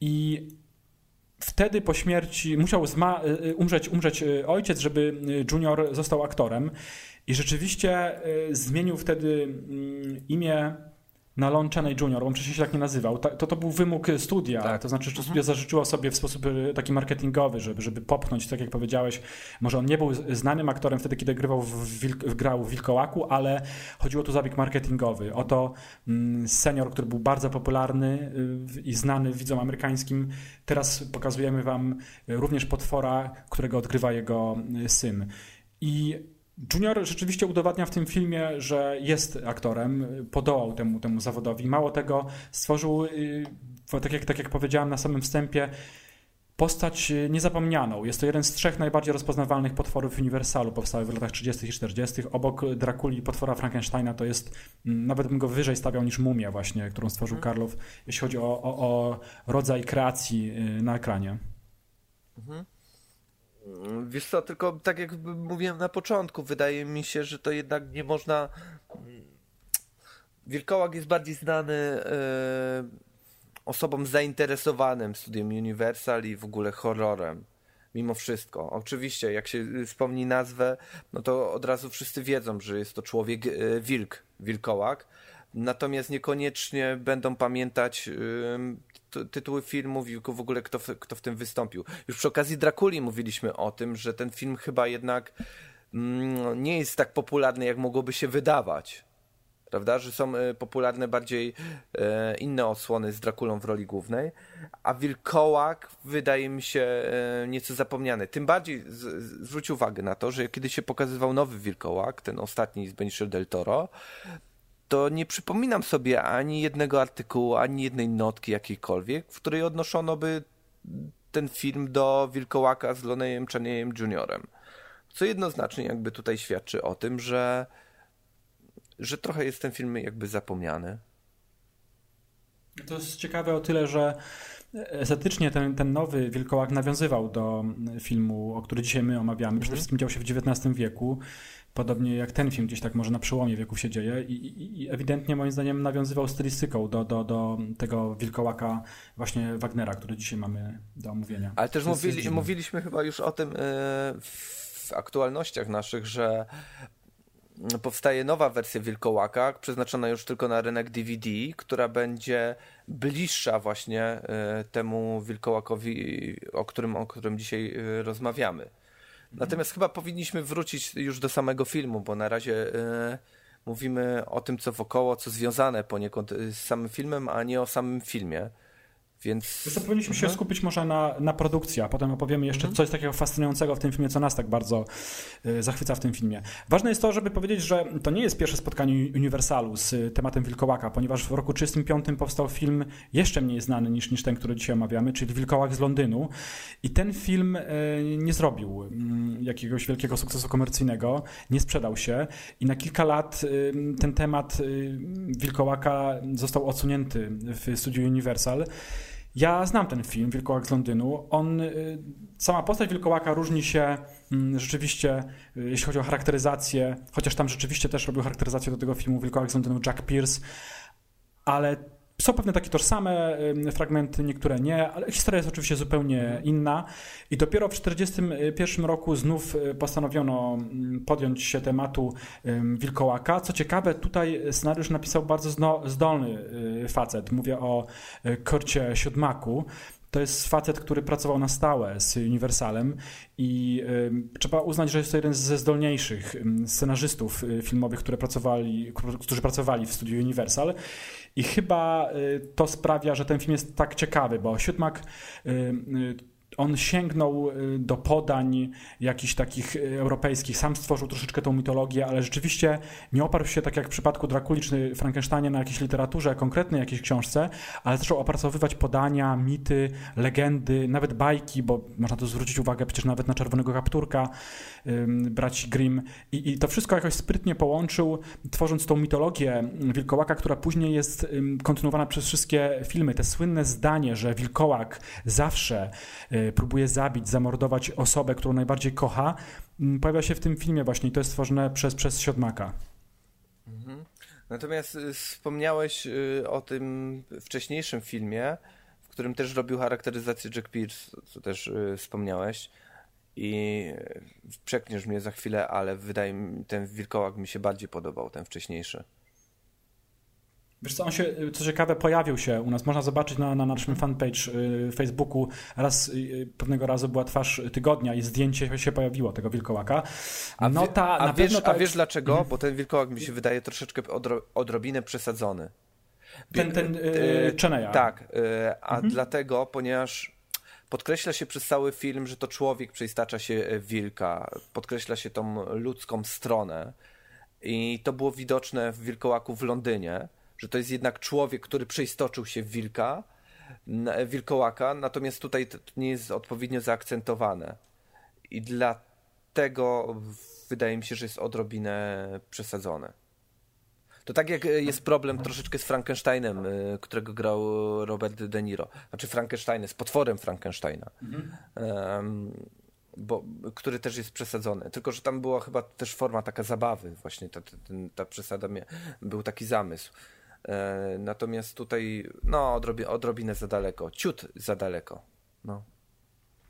F: I wtedy po śmierci musiał zma- y, umrzeć, umrzeć ojciec, żeby Junior został aktorem. I rzeczywiście zmienił wtedy mm, imię na Lon Chaney Jr., on wcześniej się tak nie nazywał. To, to był wymóg studia,
G: Tak.
F: to znaczy, że studio zażyczyło sobie w sposób y, taki marketingowy, żeby, żeby popchnąć, tak jak powiedziałeś, może on nie był znanym aktorem wtedy, kiedy grywał w, wilk, grał w Wilkołaku, ale chodziło tu o zabieg marketingowy. Oto mm, senior, który był bardzo popularny y, i znany widzom amerykańskim, teraz pokazujemy wam y, również potwora, którego odgrywa jego y, syn. I Junior rzeczywiście udowadnia w tym filmie, że jest aktorem, podołał temu, temu zawodowi. Mało tego, stworzył, y, tak jak, tak jak powiedziałem na samym wstępie, postać y, niezapomnianą. Jest to jeden z trzech najbardziej rozpoznawalnych potworów Universalu, powstałych w latach 30. i 40. Obok Drakuli potwora Frankensteina to jest, mm, nawet bym go wyżej stawiał niż Mumię właśnie, którą stworzył Karlow, jeśli chodzi o, o, o rodzaj kreacji y, na ekranie.
G: Wiesz co, tylko tak jak mówiłem na początku, wydaje mi się, że to jednak nie można. Wilkołak jest bardziej znany e, osobom zainteresowanym studiem Universal i w ogóle horrorem. Mimo wszystko. Oczywiście, jak się wspomni nazwę, no to od razu wszyscy wiedzą, że jest to człowiek e, wilk, wilkołak. Natomiast niekoniecznie będą pamiętać tytuły filmów i w ogóle kto w, kto w tym wystąpił. Już przy okazji Drakuli mówiliśmy o tym, że ten film chyba jednak mm, nie jest tak popularny, jak mogłoby się wydawać. Prawda, że są e, popularne bardziej e, inne odsłony z Drakulą w roli głównej, a Wilkołak wydaje mi się e, nieco zapomniany. Tym bardziej z, z, zwróć uwagę na to, że kiedy się pokazywał nowy Wilkołak, ten ostatni z Benicio del Toro, to nie przypominam sobie ani jednego artykułu, ani jednej notki jakiejkolwiek, w której odnoszono by ten film do Wilkołaka z Lonejem Chaneyem Juniorem. Co jednoznacznie jakby tutaj świadczy o tym, że, że trochę jest ten film jakby zapomniany.
F: To jest ciekawe o tyle, że estetycznie ten, ten nowy Wilkołak nawiązywał do filmu, o który dzisiaj my omawiamy. Przede wszystkim dział się w XIX wieku, podobnie jak ten film gdzieś tak może na przełomie wieków się dzieje i, i, i ewidentnie moim zdaniem nawiązywał stylistyką do, do, do tego Wilkołaka właśnie Wagnera, który dzisiaj mamy do omówienia.
G: Ale też mówili, mówiliśmy chyba już o tym e, w aktualnościach naszych, że powstaje nowa wersja Wilkołaka, przeznaczona już tylko na rynek DVD, która będzie bliższa właśnie e, temu Wilkołakowi, o którym, o którym dzisiaj e, rozmawiamy. Natomiast chyba powinniśmy wrócić już do samego filmu, bo na razie e, mówimy o tym, co wokoło, co związane poniekąd e, z samym filmem, a nie o samym filmie. Więc...
F: Wiesz co, powinniśmy się skupić może na, na produkcji, a potem opowiemy jeszcze coś takiego fascynującego w tym filmie, co nas tak bardzo y, zachwyca w tym filmie. Ważne jest to, żeby powiedzieć, że to nie jest pierwsze spotkanie Uniwersalu z y, tematem Wilkołaka, ponieważ w roku 1935 powstał film jeszcze mniej znany niż, niż ten, który dzisiaj omawiamy, czyli Wilkołak z Londynu. I ten film y, nie zrobił mm, jakiegoś wielkiego sukcesu komercyjnego, nie sprzedał się i na kilka lat y, ten temat y, Wilkołaka został odsunięty w studiu Universal. Ja znam ten film, Wilkołak z Londynu. On, y, sama postać Wilkołaka różni się mm, rzeczywiście, y, jeśli chodzi o charakteryzację, chociaż tam rzeczywiście też robił charakteryzację do tego filmu Wilkołak z Londynu Jack Pierce, ale są pewne takie tożsame fragmenty, niektóre nie, ale historia jest oczywiście zupełnie inna. I dopiero w 1941 roku znów y, postanowiono mm, podjąć się tematu Wilkołaka. Co ciekawe, tutaj scenariusz napisał bardzo zdolny y, facet. Mówię o y, Kurcie Siódmaku. To jest facet, który pracował na stałe z Universalem i y, trzeba uznać, że jest to jeden ze zdolniejszych scenarzystów filmowych, które pracowali, którzy pracowali w studiu Universal. I chyba y, to sprawia, że ten film jest tak ciekawy, bo Siódmak y, y, on sięgnął do podań jakichś takich europejskich, sam stworzył troszeczkę tą mitologię, ale rzeczywiście nie oparł się, tak jak w przypadku Drakuli czy Frankensteinie, na jakiejś literaturze, konkretnej jakiejś książce, ale zaczął opracowywać podania, mity, legendy, nawet bajki, bo można tu zwrócić uwagę przecież nawet na Czerwonego Kapturka braci Grimm I, i to wszystko jakoś sprytnie połączył, tworząc tą mitologię Wilkołaka, która później jest kontynuowana przez wszystkie filmy. Te słynne zdanie, że Wilkołak zawsze y, próbuje zabić, zamordować osobę, którą najbardziej kocha, pojawia się w tym filmie właśnie i to jest stworzone przez, przez Siodmaka.
G: Mhm. Natomiast y, wspomniałeś y, o tym wcześniejszym filmie, w którym też robił charakteryzację Jack Pierce, co też wspomniałeś i przekniesz mnie za chwilę, ale wydaje mi ten wilkołak mi się bardziej podobał, ten wcześniejszy.
F: Wiesz co, on się, co ciekawe, pojawił się u nas. Można zobaczyć na, na naszym fanpage y, Facebooku. Raz y, pewnego razu była twarz tygodnia i zdjęcie się pojawiło tego wilkołaka.
G: A, no ta, a, wiesz, ta... a wiesz dlaczego? Mhm. Bo ten wilkołak mi się wydaje troszeczkę odro, odrobinę przesadzony.
F: Ten, ten yy, Cheneya.
G: Tak, yy, a mhm. dlatego, ponieważ Podkreśla się przez cały film, że to człowiek przeistacza się wilka. Podkreśla się tą ludzką stronę. I to było widoczne w Wilkołaku w Londynie, że to jest jednak człowiek, który przeistoczył się w wilka, wilkołaka, natomiast tutaj to nie jest odpowiednio zaakcentowane. I dlatego wydaje mi się, że jest odrobinę przesadzone. To tak jak e, jest problem troszeczkę z Frankensteinem, e, którego grał Robert De Niro. Znaczy Frankenstein, z potworem Frankensteina. Mhm. Um, bo, który też jest przesadzony. Tylko, że tam była chyba też forma taka zabawy, właśnie ta, ta, ta przesada, był taki zamysł. E, natomiast tutaj, no, odrobi, odrobinę za daleko, ciut za daleko. No.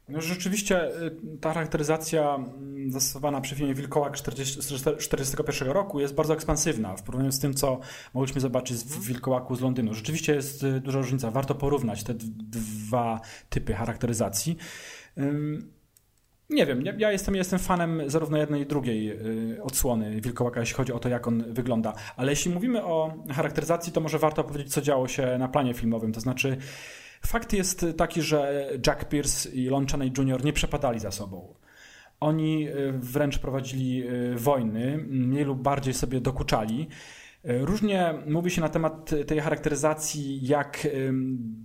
F: No rzeczywiście y, ta charakteryzacja mm, zastosowana przy filmie Wilkołak 1941 roku jest bardzo ekspansywna w porównaniu z tym, co mogliśmy zobaczyć w Wilkołaku z Londynu. Rzeczywiście jest y, duża różnica. Warto porównać te dwa typy charakteryzacji. Nie wiem, ja jestem, jestem fanem zarówno jednej i drugiej y, odsłony Wilkołaka, jeśli chodzi o to, jak on wygląda. Ale jeśli mówimy o charakteryzacji, to może warto powiedzieć, co działo się na planie filmowym. To znaczy, Fakt jest taki, że Jack Pierce i Lon Chaney Jr. nie przepadali za sobą. Oni e, wręcz prowadzili e, wojny, mniej lub bardziej sobie dokuczali. Różnie mówi się na temat tej charakteryzacji, jak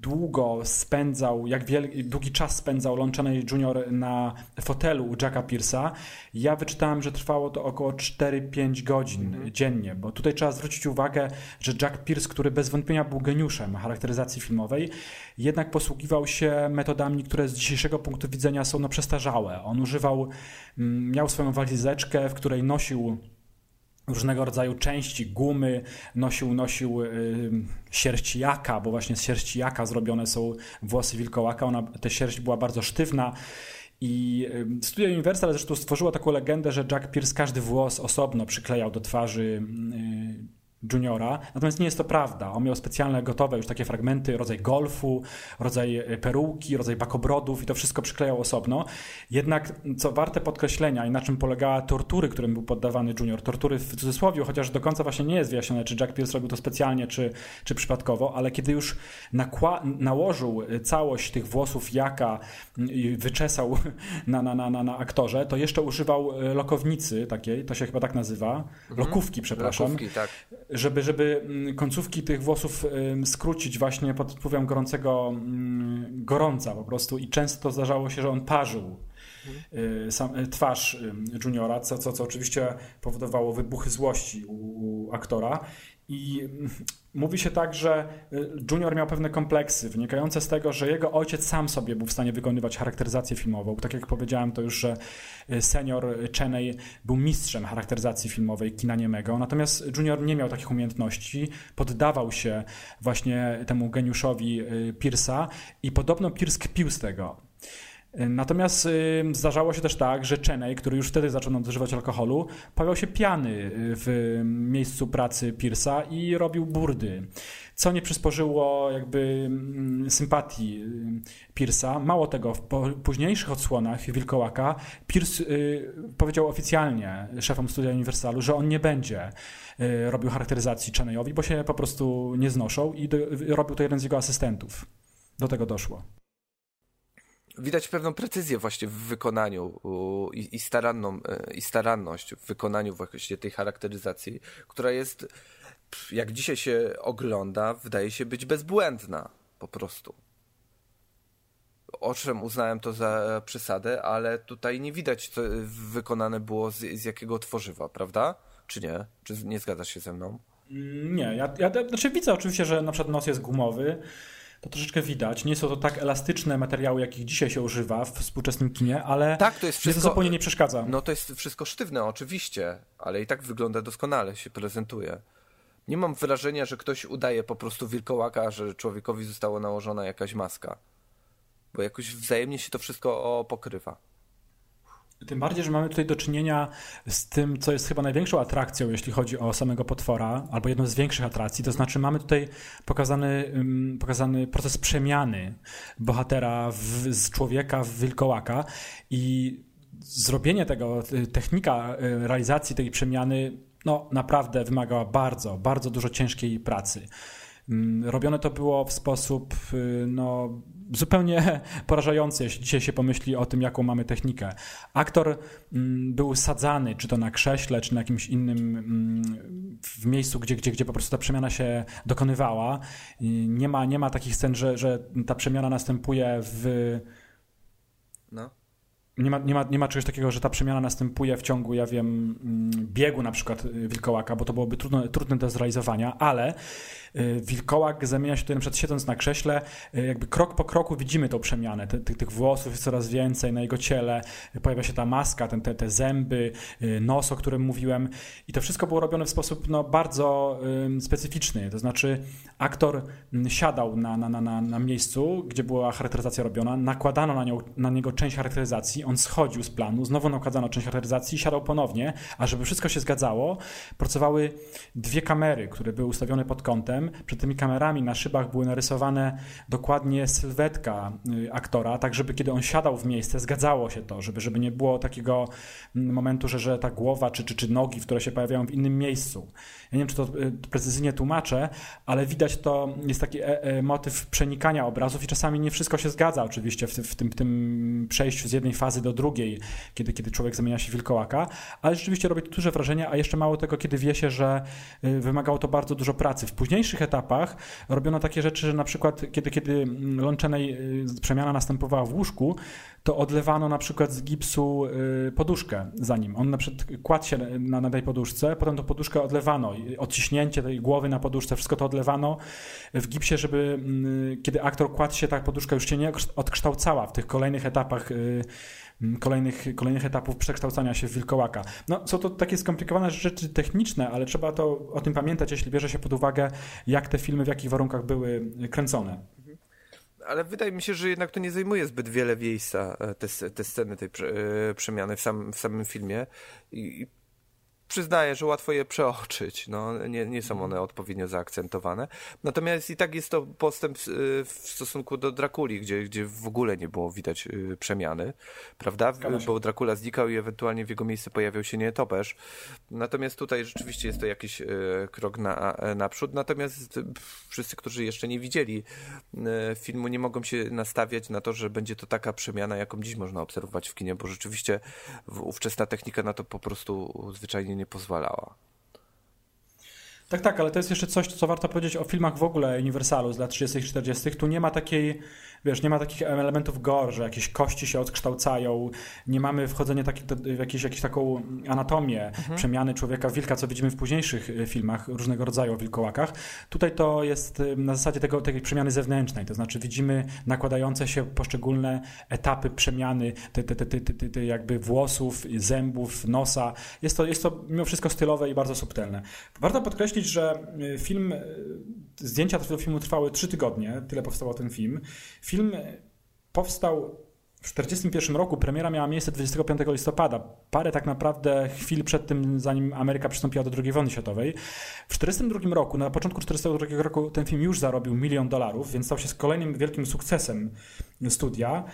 F: długo spędzał, jak długi czas spędzał Lon Chaney Jr. na fotelu u Jacka Pierce'a. Ja wyczytałem, że trwało to około 4-5 godzin mhm. dziennie, bo tutaj trzeba zwrócić uwagę, że Jack Pierce, który bez wątpienia był geniuszem charakteryzacji filmowej, jednak posługiwał się metodami, które z dzisiejszego punktu widzenia są no przestarzałe. On używał, mm, miał swoją walizeczkę, w której nosił różnego rodzaju części, gumy, nosił, nosił y, sierść jaka, bo właśnie z sierści jaka zrobione są włosy wilkołaka. Ona, ta sierść była bardzo sztywna. I y, Studio Universal zresztą stworzyło taką legendę, że Jack Pierce każdy włos osobno przyklejał do twarzy y, Juniora, natomiast nie jest to prawda. On miał specjalne, gotowe już takie fragmenty, rodzaj golfu, rodzaj e, peruki, rodzaj bakobrodów i to wszystko przyklejał osobno. Jednak, co warte podkreślenia i na czym polegała tortury, którym był poddawany Junior, tortury w cudzysłowie, chociaż do końca właśnie nie jest wyjaśnione, czy Jack Pierce robił to specjalnie, czy, czy przypadkowo, ale kiedy już nałożył e, całość tych włosów jaka i wyczesał na, na, na, na, na aktorze, to jeszcze używał e, lokownicy takiej, to się chyba tak nazywa, mhm. lokówki, przepraszam.
G: Lokówki, tak
F: żeby, żeby mm, końcówki tych włosów skrócić właśnie pod wpływem gorącego mm, gorąca po prostu. I często zdarzało się, że on parzył y, sam, y, twarz juniora, co, co, co oczywiście powodowało wybuchy złości u, aktora i mm, mówi się tak, że y, Junior miał pewne kompleksy wynikające z tego, że jego ojciec sam sobie był w stanie wykonywać charakteryzację filmową. Tak jak powiedziałem, to już, że y, senior Cheney był mistrzem charakteryzacji filmowej kina niemego, natomiast Junior nie miał takich umiejętności, poddawał się właśnie temu geniuszowi y, Pierce'a i podobno Pierce kpił z tego. Natomiast y, zdarzało się też tak, że Cheney, który już wtedy zaczął nadużywać alkoholu, pojawiał się piany y, w miejscu pracy Pierce'a i robił burdy, co nie przysporzyło jakby mm, sympatii y, Pierce'a. Mało tego, w późniejszych odsłonach Wilkołaka Pierce powiedział oficjalnie szefom studia Universalu, że on nie będzie robił charakteryzacji Cheneyowi, bo się po prostu nie znoszą i robił to jeden z jego asystentów. Do tego doszło
G: widać pewną precyzję właśnie w wykonaniu i, i, staranną, e, i staranność w wykonaniu właśnie tej charakteryzacji, która jest, jak dzisiaj się ogląda, wydaje się być bezbłędna po prostu. Owszem, uznałem to za przesadę, ale tutaj nie widać, co wykonane było z, z jakiego tworzywa, prawda? Czy nie? Czy nie zgadzasz się ze mną?
F: Nie, ja, ja znaczy widzę oczywiście, że na przykład nos jest gumowy, to troszeczkę widać. Nie są to tak elastyczne materiały, jakich dzisiaj się używa w współczesnym kinie, ale
G: tak, to jest wszystko,
F: to zupełnie nie przeszkadza.
G: No to jest wszystko sztywne, oczywiście, ale i tak wygląda doskonale, się prezentuje. Nie mam wrażenia, że ktoś udaje po prostu wilkołaka, że człowiekowi została nałożona jakaś maska. Bo jakoś wzajemnie się to wszystko pokrywa.
F: Tym bardziej, że mamy tutaj do czynienia z tym, co jest chyba największą atrakcją, jeśli chodzi o samego potwora, albo jedną z większych atrakcji, to znaczy mamy tutaj pokazany, pokazany proces przemiany bohatera w, z człowieka w wilkołaka i zrobienie tego, y, technika y, realizacji tej przemiany no, naprawdę wymagała bardzo, bardzo dużo ciężkiej pracy. Robione to było w sposób y, no, zupełnie porażające, jeśli dzisiaj się pomyśli o tym, jaką mamy technikę. Aktor mm, był sadzany, czy to na krześle, czy na jakimś innym mm, w miejscu, gdzie, gdzie, gdzie po prostu ta przemiana się dokonywała. Nie ma, nie ma takich scen, że, że ta przemiana następuje w. No nie ma, nie, ma, nie ma czegoś takiego, że ta przemiana następuje w ciągu, ja wiem, mm, biegu na przykład wilkołaka, bo to byłoby trudno, trudne do zrealizowania, ale Y, wilkołak zamienia się tutaj na przykład siedząc na krześle, y, jakby krok po kroku widzimy tą przemianę. Ty, ty, tych włosów jest coraz więcej na jego ciele, pojawia się ta maska, ten, te, te zęby, y, nos, o którym mówiłem i to wszystko było robione w sposób no, bardzo specyficzny. To znaczy aktor mm, siadał na, na, na, na miejscu, gdzie była charakteryzacja robiona, nakładano na, nią, na niego część charakteryzacji, on schodził z planu, znowu nakładano część charakteryzacji, siadał ponownie, a żeby wszystko się zgadzało, pracowały dwie kamery, które były ustawione pod kątem przed tymi kamerami na szybach były narysowane dokładnie sylwetka y, aktora, tak żeby kiedy on siadał w miejsce, zgadzało się to, żeby, żeby nie było takiego mm, momentu, że, że ta głowa czy, czy, czy nogi, które się pojawiają w innym miejscu. Ja nie wiem, czy to y, precyzyjnie tłumaczę, ale widać to, jest taki e, e, motyw przenikania obrazów i czasami nie wszystko się zgadza oczywiście w, w, tym, w tym przejściu z jednej fazy do drugiej, kiedy, kiedy człowiek zamienia się w wilkołaka, ale rzeczywiście robi to duże wrażenie, a jeszcze mało tego, kiedy wie się, że y, wymagało to bardzo dużo pracy. W późniejszych etapach robiono takie rzeczy, że na przykład kiedy, kiedy łączonej przemiana następowała w łóżku, to odlewano na przykład z gipsu poduszkę za nim. On na przykład kładł się na, na tej poduszce, potem tą poduszkę odlewano odciśnięcie tej głowy na poduszce, wszystko to odlewano w gipsie, żeby mm, kiedy aktor kładł się, ta poduszka już się nie odkształcała w tych kolejnych etapach y, mm, kolejnych, kolejnych etapów przekształcania się w wilkołaka. No, są to takie skomplikowane rzeczy techniczne, ale trzeba to o tym pamiętać, jeśli bierze się pod uwagę, jak te filmy, w jakich warunkach były kręcone.
G: Ale wydaje mi się, że jednak to nie zajmuje zbyt wiele miejsca, e, te, te sceny tej e, przemiany w, sam, w samym filmie. I przyznaję, że łatwo je przeoczyć. No, nie, nie są one odpowiednio zaakcentowane. Natomiast i tak jest to postęp y, w stosunku do Drakuli, gdzie, gdzie w ogóle nie było widać y, przemiany, prawda? Bo Dracula znikał i ewentualnie w jego miejsce pojawiał się nietoperz. Natomiast tutaj rzeczywiście jest to jakiś y, krok na, naprzód. Natomiast wszyscy, którzy jeszcze nie widzieli filmu, nie mogą się nastawiać na to, że będzie to taka przemiana, jaką dziś można obserwować w kinie, bo rzeczywiście ówczesna technika na to po prostu zwyczajnie nie pozwalała.
F: Tak, tak, ale to jest jeszcze coś, co warto powiedzieć o filmach w ogóle Universalu z lat 30 40 Tu nie ma takiej wiesz, nie ma takich elementów gore, że jakieś kości się odkształcają, nie mamy wchodzenia taki, w jakieś, jakąś taką anatomię mhm. przemiany człowieka w wilka, co widzimy w późniejszych y, filmach różnego rodzaju o wilkołakach. Tutaj to jest y, na zasadzie tego, tej przemiany zewnętrznej, to znaczy widzimy nakładające się poszczególne etapy przemiany te, te, te, te, te, te jakby włosów, zębów, nosa. Jest to, jest to mimo wszystko stylowe i bardzo subtelne. Warto podkreślić, że y, film, zdjęcia do filmu trwały trzy tygodnie, tyle powstał ten film. Film powstał w 1941 roku, premiera miała miejsce 25 listopada, parę tak naprawdę chwil przed tym, zanim Ameryka przystąpiła do II wojny światowej. W 1942 roku, na początku 1942 roku ten film już zarobił milion dolarów, więc stał się kolejnym wielkim sukcesem studia.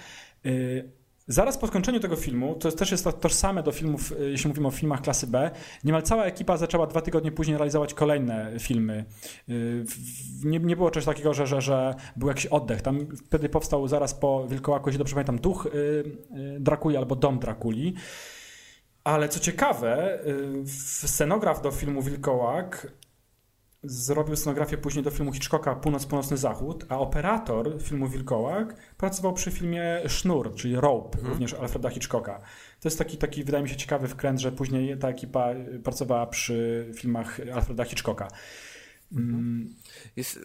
F: Y, Zaraz po skończeniu tego filmu, to też jest tożsame do filmów, e, jeśli mówimy o filmach klasy B, niemal cała ekipa zaczęła dwa tygodnie później realizować kolejne filmy. E, nie, nie było czegoś takiego, że, że, że był jakiś oddech. Tam wtedy powstał zaraz po Wilkołaku, jeśli dobrze pamiętam, Duch e, Drakuli albo Dom Drakuli. Ale co ciekawe, scenograf do filmu Wilkołak zrobił scenografię później do filmu Hitchcocka Północ, Północny Zachód, a operator filmu Wilkołak pracował przy filmie Sznur, czyli Rope, hmm. również Alfreda Hitchcocka. To jest taki, taki, wydaje mi się, ciekawy wkręt, że później ta ekipa pracowała przy filmach Alfreda Hitchcocka.
G: Mm. Jest...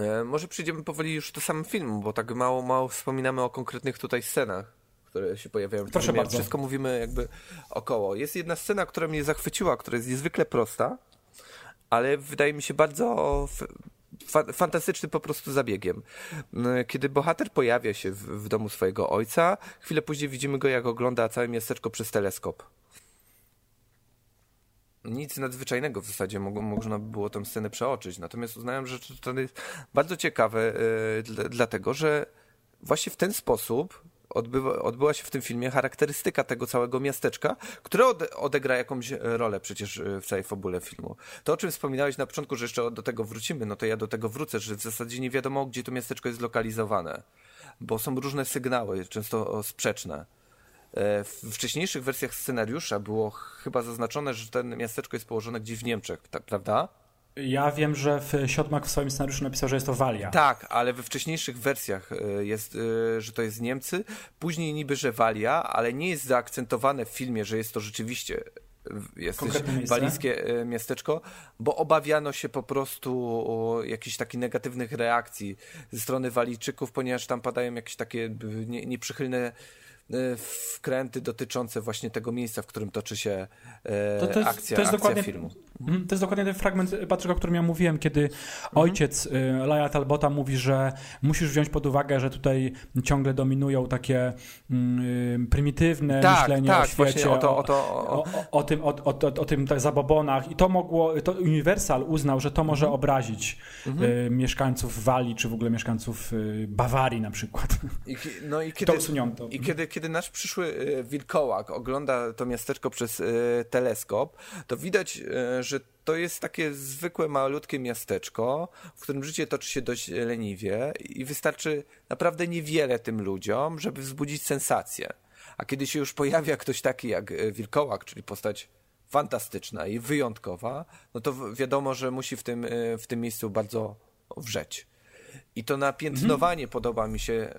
G: E, może przejdziemy powoli już do samego filmu, bo tak mało, mało wspominamy o konkretnych tutaj scenach, które się pojawiają w
F: Proszę filmie. Bardzo.
G: Wszystko mówimy jakby około. Jest jedna scena, która mnie zachwyciła, która jest niezwykle prosta, ale wydaje mi się bardzo fa fantastycznym po prostu zabiegiem. Kiedy bohater pojawia się w, w, domu swojego ojca, chwilę później widzimy go, jak ogląda całe miasteczko przez teleskop. Nic nadzwyczajnego w zasadzie można by było tę scenę przeoczyć. Natomiast uznałem, że to jest bardzo ciekawe, yy, dlatego że właśnie w ten sposób odbywa, odbyła się w tym filmie charakterystyka tego całego miasteczka, które ode, odegra jakąś rolę przecież e, w całej fabule filmu. To, o czym wspominałeś na początku, że jeszcze do tego wrócimy, no to ja do tego wrócę, że w zasadzie nie wiadomo, gdzie to miasteczko jest zlokalizowane, bo są różne sygnały, często sprzeczne. E, w wcześniejszych wersjach scenariusza było chyba zaznaczone, że ten miasteczko jest położone gdzieś w Niemczech, tak, prawda?
F: Ja wiem, że w Siodmak w swoim scenariuszu napisał, że jest to Walia.
G: Tak, ale we wcześniejszych wersjach e, jest, e, że to jest Niemcy, później niby, że Walia, ale nie jest zaakcentowane w filmie, że jest to rzeczywiście jest walijskie e, miasteczko, bo obawiano się po prostu jakichś takich negatywnych reakcji ze strony Walijczyków, ponieważ tam padają jakieś takie nieprzychylne E, wkręty dotyczące właśnie tego miejsca, w którym toczy się e, to, to jest, akcja, to jest akcja filmu.
F: Mhm, to jest dokładnie ten fragment, Patryk, o którym ja mówiłem, kiedy mhm. ojciec e, Laja Talbota mówi, że musisz wziąć pod uwagę, że tutaj ciągle dominują takie mm, prymitywne tak, myślenie tak, o świecie, o, to, o, to, o, o, tym, o, o, o tym tak, zabobonach i to mogło, to Universal uznał, że to może mhm. obrazić mhm. mieszkańców Walii, czy w ogóle mieszkańców Bawarii na przykład.
G: I, no i kiedy,
F: to usunięto.
G: I kiedy, kiedy nasz przyszły e, wilkołak ogląda to miasteczko przez e, teleskop, to widać, e, że to jest takie zwykłe, malutkie miasteczko, w którym życie toczy się dość leniwie i wystarczy naprawdę niewiele tym ludziom, żeby wzbudzić sensację. A kiedy się już pojawia ktoś taki jak wilkołak, czyli postać fantastyczna i wyjątkowa, no to wiadomo, że musi w tym, w tym miejscu bardzo wrzeć. I to napiętnowanie mhm. podoba mi się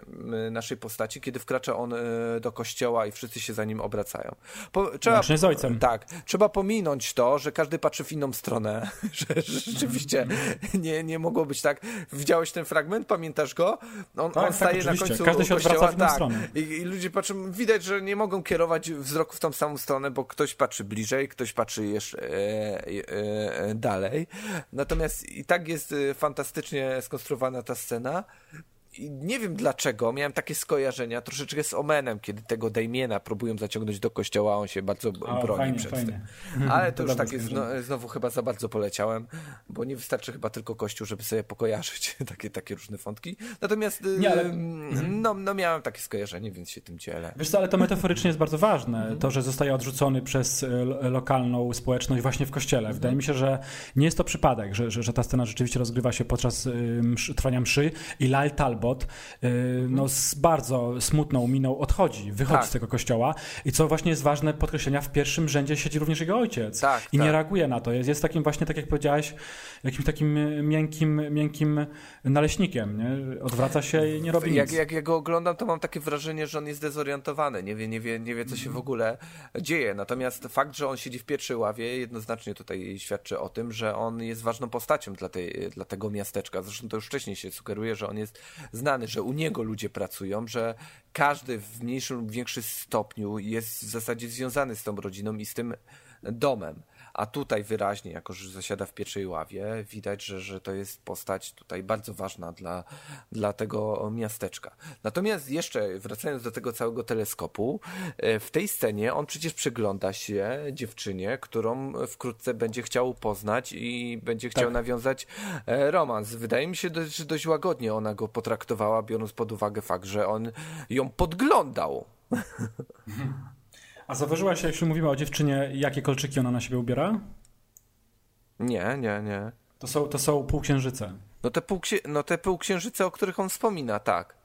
G: naszej postaci, kiedy wkracza on e, do kościoła i wszyscy się za nim obracają.
F: Po, trzeba, z ojcem.
G: Tak. Trzeba pominąć to, że każdy patrzy w inną stronę. że, że rzeczywiście nie, nie mogło być tak. Widziałeś ten fragment? Pamiętasz go? On,
F: tak,
G: on staje
F: tak,
G: na końcu
F: Każdy się
G: kościoła.
F: w tak. stronę.
G: I, I, ludzie patrzą, widać, że nie mogą kierować wzroku w tą samą stronę, bo ktoś patrzy bliżej, ktoś patrzy jeszcze e, e, e dalej. Natomiast i tak jest e, fantastycznie skonstruowana ta scena. I nie wiem dlaczego, miałem takie skojarzenia troszeczkę z Omenem, kiedy tego Damiena próbują zaciągnąć do kościoła, on się bardzo
F: O,
G: broni
F: fajnie,
G: przed
F: fajnie.
G: tym. Ale to,
F: To
G: już
F: dobre
G: takie
F: skojarzenie.
G: zno, znowu chyba za bardzo poleciałem, bo nie wystarczy chyba tylko kościół, żeby sobie pokojarzyć takie, takie różne fątki. Natomiast
F: Nie, ale-
G: no, no miałem takie skojarzenie, więc się tym dzielę.
F: Wiesz co, ale to metaforycznie jest bardzo ważne, to, że zostaje odrzucony przez e, lo- lokalną społeczność właśnie w kościele. Wydaje mi się, że nie jest to przypadek, że, że, że ta scena rzeczywiście rozgrywa się podczas y, mszy, trwania mszy i Lyle Talbot y, no, z bardzo smutną miną odchodzi, wychodzi
G: Tak.
F: z tego kościoła i co właśnie jest ważne podkreślenia, w pierwszym rzędzie siedzi również jego ojciec
G: Tak,
F: i nie
G: tak.
F: reaguje na to. Jest, jest takim właśnie, tak jak powiedziałeś, jakimś takim miękkim, miękkim naleśnikiem, nie? Odwraca się i nie robi
G: Jak,
F: nic.
G: jak ja go oglądam, to mam takie wrażenie, że on jest dezorientowany, nie wie, nie wie, nie wie co się w ogóle dzieje. Natomiast fakt, że on siedzi w pierwszej ławie, jednoznacznie tutaj świadczy o tym, że on jest ważną postacią dla, tej, dla tego miasteczka. Zresztą to już wcześniej się sugeruje, że on jest znany, że u niego ludzie pracują, że każdy w mniejszym lub większym stopniu jest w zasadzie związany z tą rodziną i z tym domem. A tutaj wyraźnie, jako że zasiada w pierwszej ławie, widać, że, że to jest postać tutaj bardzo ważna dla, dla tego miasteczka. Natomiast jeszcze wracając do tego całego teleskopu, e, w tej scenie on przecież przygląda się dziewczynie, którą wkrótce będzie chciał poznać i będzie chciał
F: Tak.
G: nawiązać e, romans. Wydaje mi się, że dość łagodnie ona go potraktowała, biorąc pod uwagę fakt, że on ją podglądał.
F: A zauważyłaś, jeśli mówimy o dziewczynie, jakie kolczyki ona na siebie ubiera?
G: Nie, nie, nie.
F: To są, to są półksiężyce.
G: No te, półksię- no te półksiężyce, o których on wspomina, tak.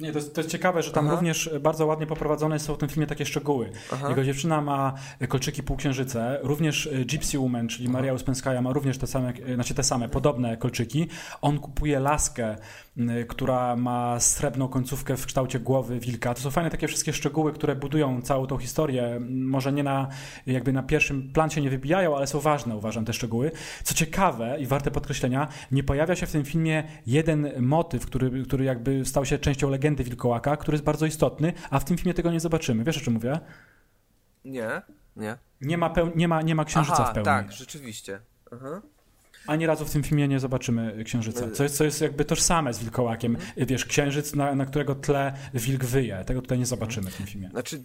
F: Nie, to jest, to jest ciekawe, że tam
G: Aha.
F: również bardzo ładnie poprowadzone są w tym filmie takie szczegóły. Jego dziewczyna ma kolczyki półksiężyce, również e, Gypsy Woman, czyli Maria Uspenskaja ma również te same, e, znaczy te same, podobne kolczyki. On kupuje laskę, która ma srebrną końcówkę w kształcie głowy wilka. To są fajne takie wszystkie szczegóły, które budują całą tą historię. Może nie na, jakby na pierwszym plan się nie wybijają, ale są ważne, uważam, te szczegóły. Co ciekawe i warte podkreślenia, nie pojawia się w tym filmie jeden motyw, który, który jakby stał się częścią legendy Wilkołaka, który jest bardzo istotny, a w tym filmie tego nie zobaczymy. Wiesz o czym mówię?
G: Nie, nie.
F: Nie ma, peł- nie ma, nie ma księżyca
G: Aha,
F: w pełni.
G: tak, rzeczywiście. Aha.
F: Ani razu w tym filmie nie zobaczymy księżyca. Co jest, co jest jakby tożsame z wilkołakiem. Wiesz, księżyc, na, na którego tle wilk wyje. Tego tutaj nie zobaczymy w tym filmie.
G: Znaczy,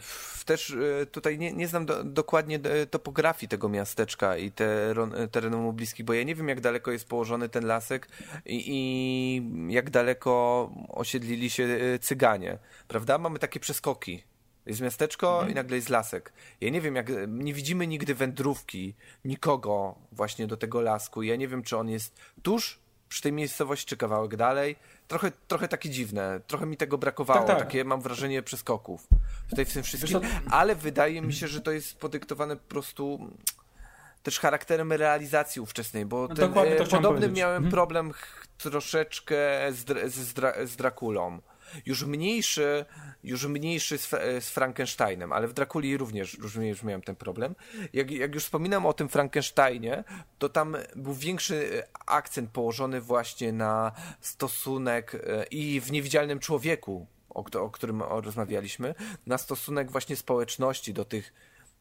G: w- też tutaj nie, nie znam do, dokładnie topografii tego miasteczka i teron, e, terenów mu bliskich, bo ja nie wiem, jak daleko jest położony ten lasek i, i jak daleko osiedlili się cyganie. Prawda? Mamy takie przeskoki. Jest miasteczko i nagle jest lasek. Ja nie wiem, jak nie widzimy nigdy wędrówki, nikogo właśnie do tego lasku. Ja nie wiem, czy on jest tuż przy tej miejscowości, czy kawałek dalej. Trochę, trochę takie dziwne. Trochę mi tego brakowało.
F: Tak, tak.
G: Takie mam wrażenie przeskoków. Tutaj w tym wszystkim. Ale wydaje mi się, że to jest podyktowane po prostu też charakterem realizacji ówczesnej, bo ten,
F: dokładnie to
G: e, podobny miałem
F: Mhm.
G: problem troszeczkę z, z, z Drakulą. Już mniejszy, już mniejszy z, z Frankensteinem, ale w Drakuli również, również miałem ten problem. Jak, jak już wspominam o tym Frankensteinie, to tam był większy e, akcent położony właśnie na stosunek e, i w Niewidzialnym Człowieku, o, o którym rozmawialiśmy, na stosunek właśnie społeczności do tych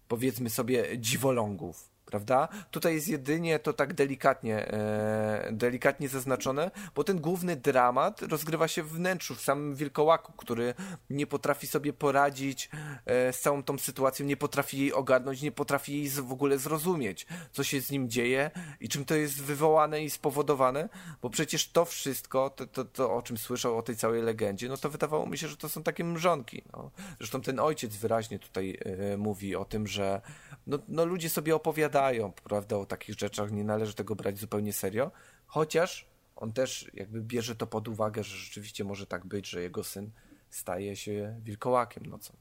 G: powiedzmy sobie dziwolągów. Prawda? Tutaj jest jedynie to tak delikatnie, e, delikatnie zaznaczone, bo ten główny dramat rozgrywa się w wnętrzu, w samym wilkołaku, który nie potrafi sobie poradzić e, z całą tą sytuacją, nie potrafi jej ogarnąć, nie potrafi jej w ogóle zrozumieć, co się z nim dzieje i czym to jest wywołane i spowodowane, bo przecież to wszystko, to, to, to o czym słyszał, o tej całej legendzie, no to wydawało mi się, że to są takie mrzonki. No. Zresztą ten ojciec wyraźnie tutaj e, mówi o tym, że no, no ludzie sobie opowiadają, prawda, o takich rzeczach, nie należy tego brać zupełnie serio, chociaż on też jakby bierze to pod uwagę, że rzeczywiście może tak być, że jego syn staje się wilkołakiem nocą.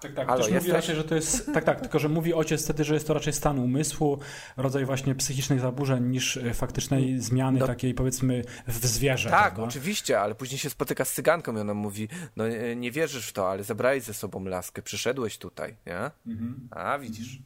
F: Tak, tak.
G: Halo,
F: Też mówi raczej, że to jest. Tak, tak, tylko że mówi ojciec wtedy, że jest to raczej stan umysłu, rodzaj właśnie psychicznych zaburzeń niż e, faktycznej zmiany
G: No.
F: takiej powiedzmy w zwierzę.
G: Tak,
F: prawda?
G: oczywiście, ale później się spotyka z cyganką i ona mówi, no nie, nie wierzysz w to, ale zabrałeś ze sobą laskę, przyszedłeś tutaj, nie? A, widzisz.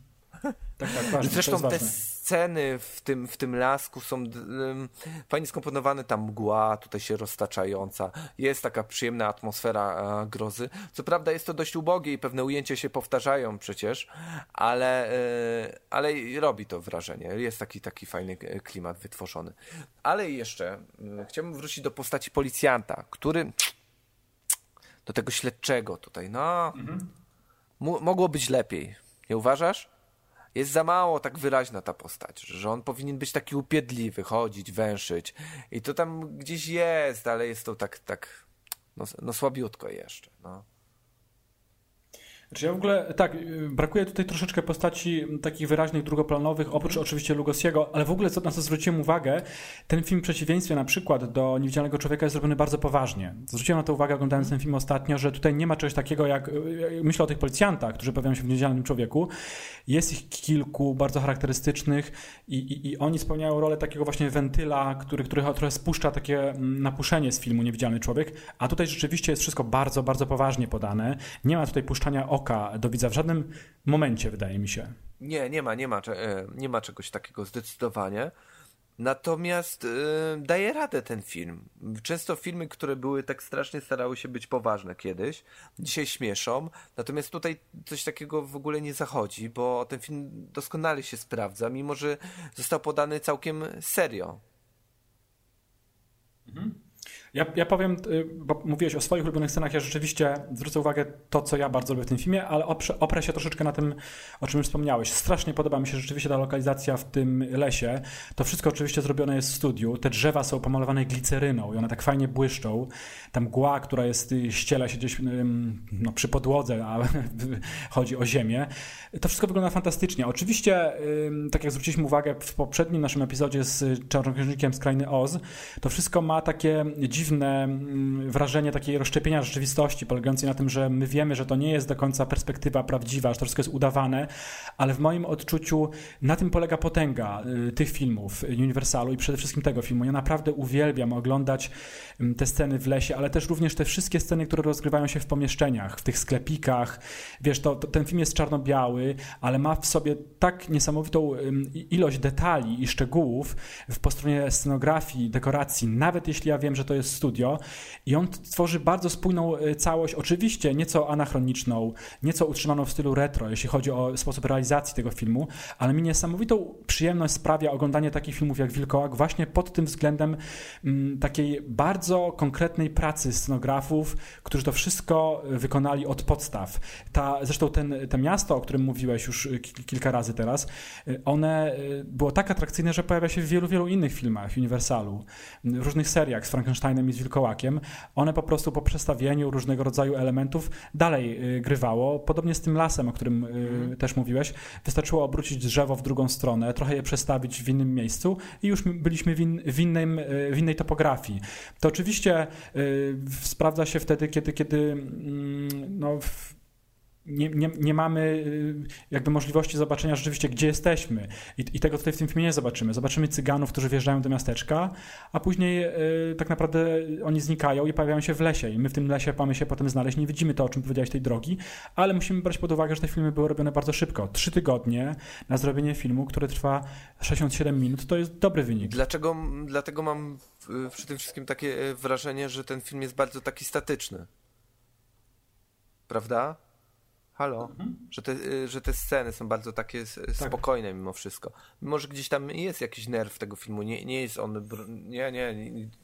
F: Tak, tak, ważne,
G: Zresztą te sceny w tym, w tym lasku są um, fajnie skomponowane, tam mgła tutaj się roztaczająca, jest taka przyjemna atmosfera e, grozy. Co prawda jest to dość ubogie i pewne ujęcia się powtarzają przecież, ale, e, ale robi to wrażenie. Jest taki, taki fajny e, klimat wytworzony. Ale jeszcze mm, chciałbym wrócić do postaci policjanta, który do tego śledczego tutaj, no mu- mogło być lepiej. Nie uważasz? Jest za mało tak wyraźna ta postać, że on powinien być taki upiedliwy, chodzić, węszyć. I to tam gdzieś jest, ale jest to tak, tak, no, no słabiutko jeszcze, no.
F: Znaczy ja w ogóle, tak, y, brakuje tutaj troszeczkę postaci takich wyraźnych, drugoplanowych, oprócz oczywiście Lugosiego, ale w ogóle co na co zwróciłem uwagę, ten film w przeciwieństwie na przykład do Niewidzialnego Człowieka jest zrobiony bardzo poważnie. Zwróciłem na to uwagę oglądając ten film ostatnio, że tutaj nie ma czegoś takiego jak, y, y, myślę o tych policjantach, którzy pojawiają się w Niewidzialnym Człowieku, jest ich kilku bardzo charakterystycznych i, i, i oni spełniają rolę takiego właśnie wentyla, który, który trochę spuszcza takie mm, napuszenie z filmu Niewidzialny Człowiek, a tutaj rzeczywiście jest wszystko bardzo, bardzo poważnie podane. Nie ma tutaj puszczania oka do widza w żadnym momencie, wydaje mi się.
G: Nie, nie ma, nie ma, e, nie ma czegoś takiego zdecydowanie. Natomiast e, daje radę ten film. Często filmy, które były tak strasznie starały się być poważne kiedyś, dzisiaj śmieszą. Natomiast tutaj coś takiego w ogóle nie zachodzi, bo ten film doskonale się sprawdza, mimo że został podany całkiem serio.
F: Ja, ja powiem, y, bo mówiłeś o swoich ulubionych scenach, ja rzeczywiście zwrócę uwagę to, co ja bardzo lubię w tym filmie, ale oprze, oprę się troszeczkę na tym, o czym już wspomniałeś. Strasznie podoba mi się rzeczywiście ta lokalizacja w tym lesie. To wszystko oczywiście zrobione jest w studiu. Te drzewa są pomalowane gliceryną i one tak fajnie błyszczą. Ta mgła, która jest, y, ściela się gdzieś no, przy podłodze, a chodzi o ziemię. To wszystko wygląda fantastycznie. Oczywiście, tak jak zwróciliśmy uwagę w poprzednim naszym epizodzie z Czarnoksiężnikiem z Krainy Oz, to wszystko ma takie mm, wrażenie takiej rozszczepienia rzeczywistości, polegającej na tym, że my wiemy, że to nie jest do końca perspektywa prawdziwa, że to wszystko jest udawane, ale w moim odczuciu na tym polega potęga y, tych filmów Universalu i przede wszystkim tego filmu. Ja naprawdę uwielbiam oglądać ym, te sceny w lesie, ale też również te wszystkie sceny, które rozgrywają się w pomieszczeniach, w tych sklepikach. Wiesz, to, to ten film jest czarno-biały, ale ma w sobie tak niesamowitą ym, ilość detali i szczegółów w, po stronie scenografii, dekoracji, nawet jeśli ja wiem, że to jest studio i on tworzy bardzo spójną y, całość, oczywiście nieco anachroniczną, nieco utrzymaną w stylu retro, jeśli chodzi o sposób realizacji tego filmu, ale mi niesamowitą przyjemność sprawia oglądanie takich filmów jak Wilkołak właśnie pod tym względem mm, takiej bardzo konkretnej pracy scenografów, którzy to wszystko y, wykonali od podstaw. Ta, zresztą ten, to miasto, o którym mówiłeś już ki- kilka razy teraz, one było tak atrakcyjne, że pojawia się w wielu, wielu innych filmach Universalu, w różnych seriach z Frankensteinem i z Wilkołakiem. One po prostu po przestawieniu różnego rodzaju elementów dalej y, grywało. Podobnie z tym lasem, o którym y, też mówiłeś. Wystarczyło obrócić drzewo w drugą stronę, trochę je przestawić w innym miejscu i już byliśmy w, in, w, innym, y, w innej topografii. To oczywiście sprawdza się wtedy, kiedy, kiedy mm, no, w, nie, nie, nie mamy y, jakby możliwości zobaczenia rzeczywiście, gdzie jesteśmy. I, I tego tutaj w tym filmie nie zobaczymy. Zobaczymy cyganów, którzy wjeżdżają do miasteczka, a później y, tak naprawdę oni znikają i pojawiają się w lesie. I my w tym lesie mamy się potem znaleźć. Nie widzimy to, o czym powiedziałeś, tej drogi, ale musimy brać pod uwagę, że te filmy były robione bardzo szybko. Trzy tygodnie na zrobienie filmu, który trwa 67 minut, to jest dobry wynik.
G: Dlaczego, dlatego mam w- przy tym wszystkim takie e, wrażenie, że ten film jest bardzo taki statyczny. Prawda? Halo? Że, te, y, że te sceny są bardzo takie s- spokojne mimo wszystko. Mimo, że gdzieś tam jest jakiś nerw tego filmu. Nie, nie jest on nie, nie,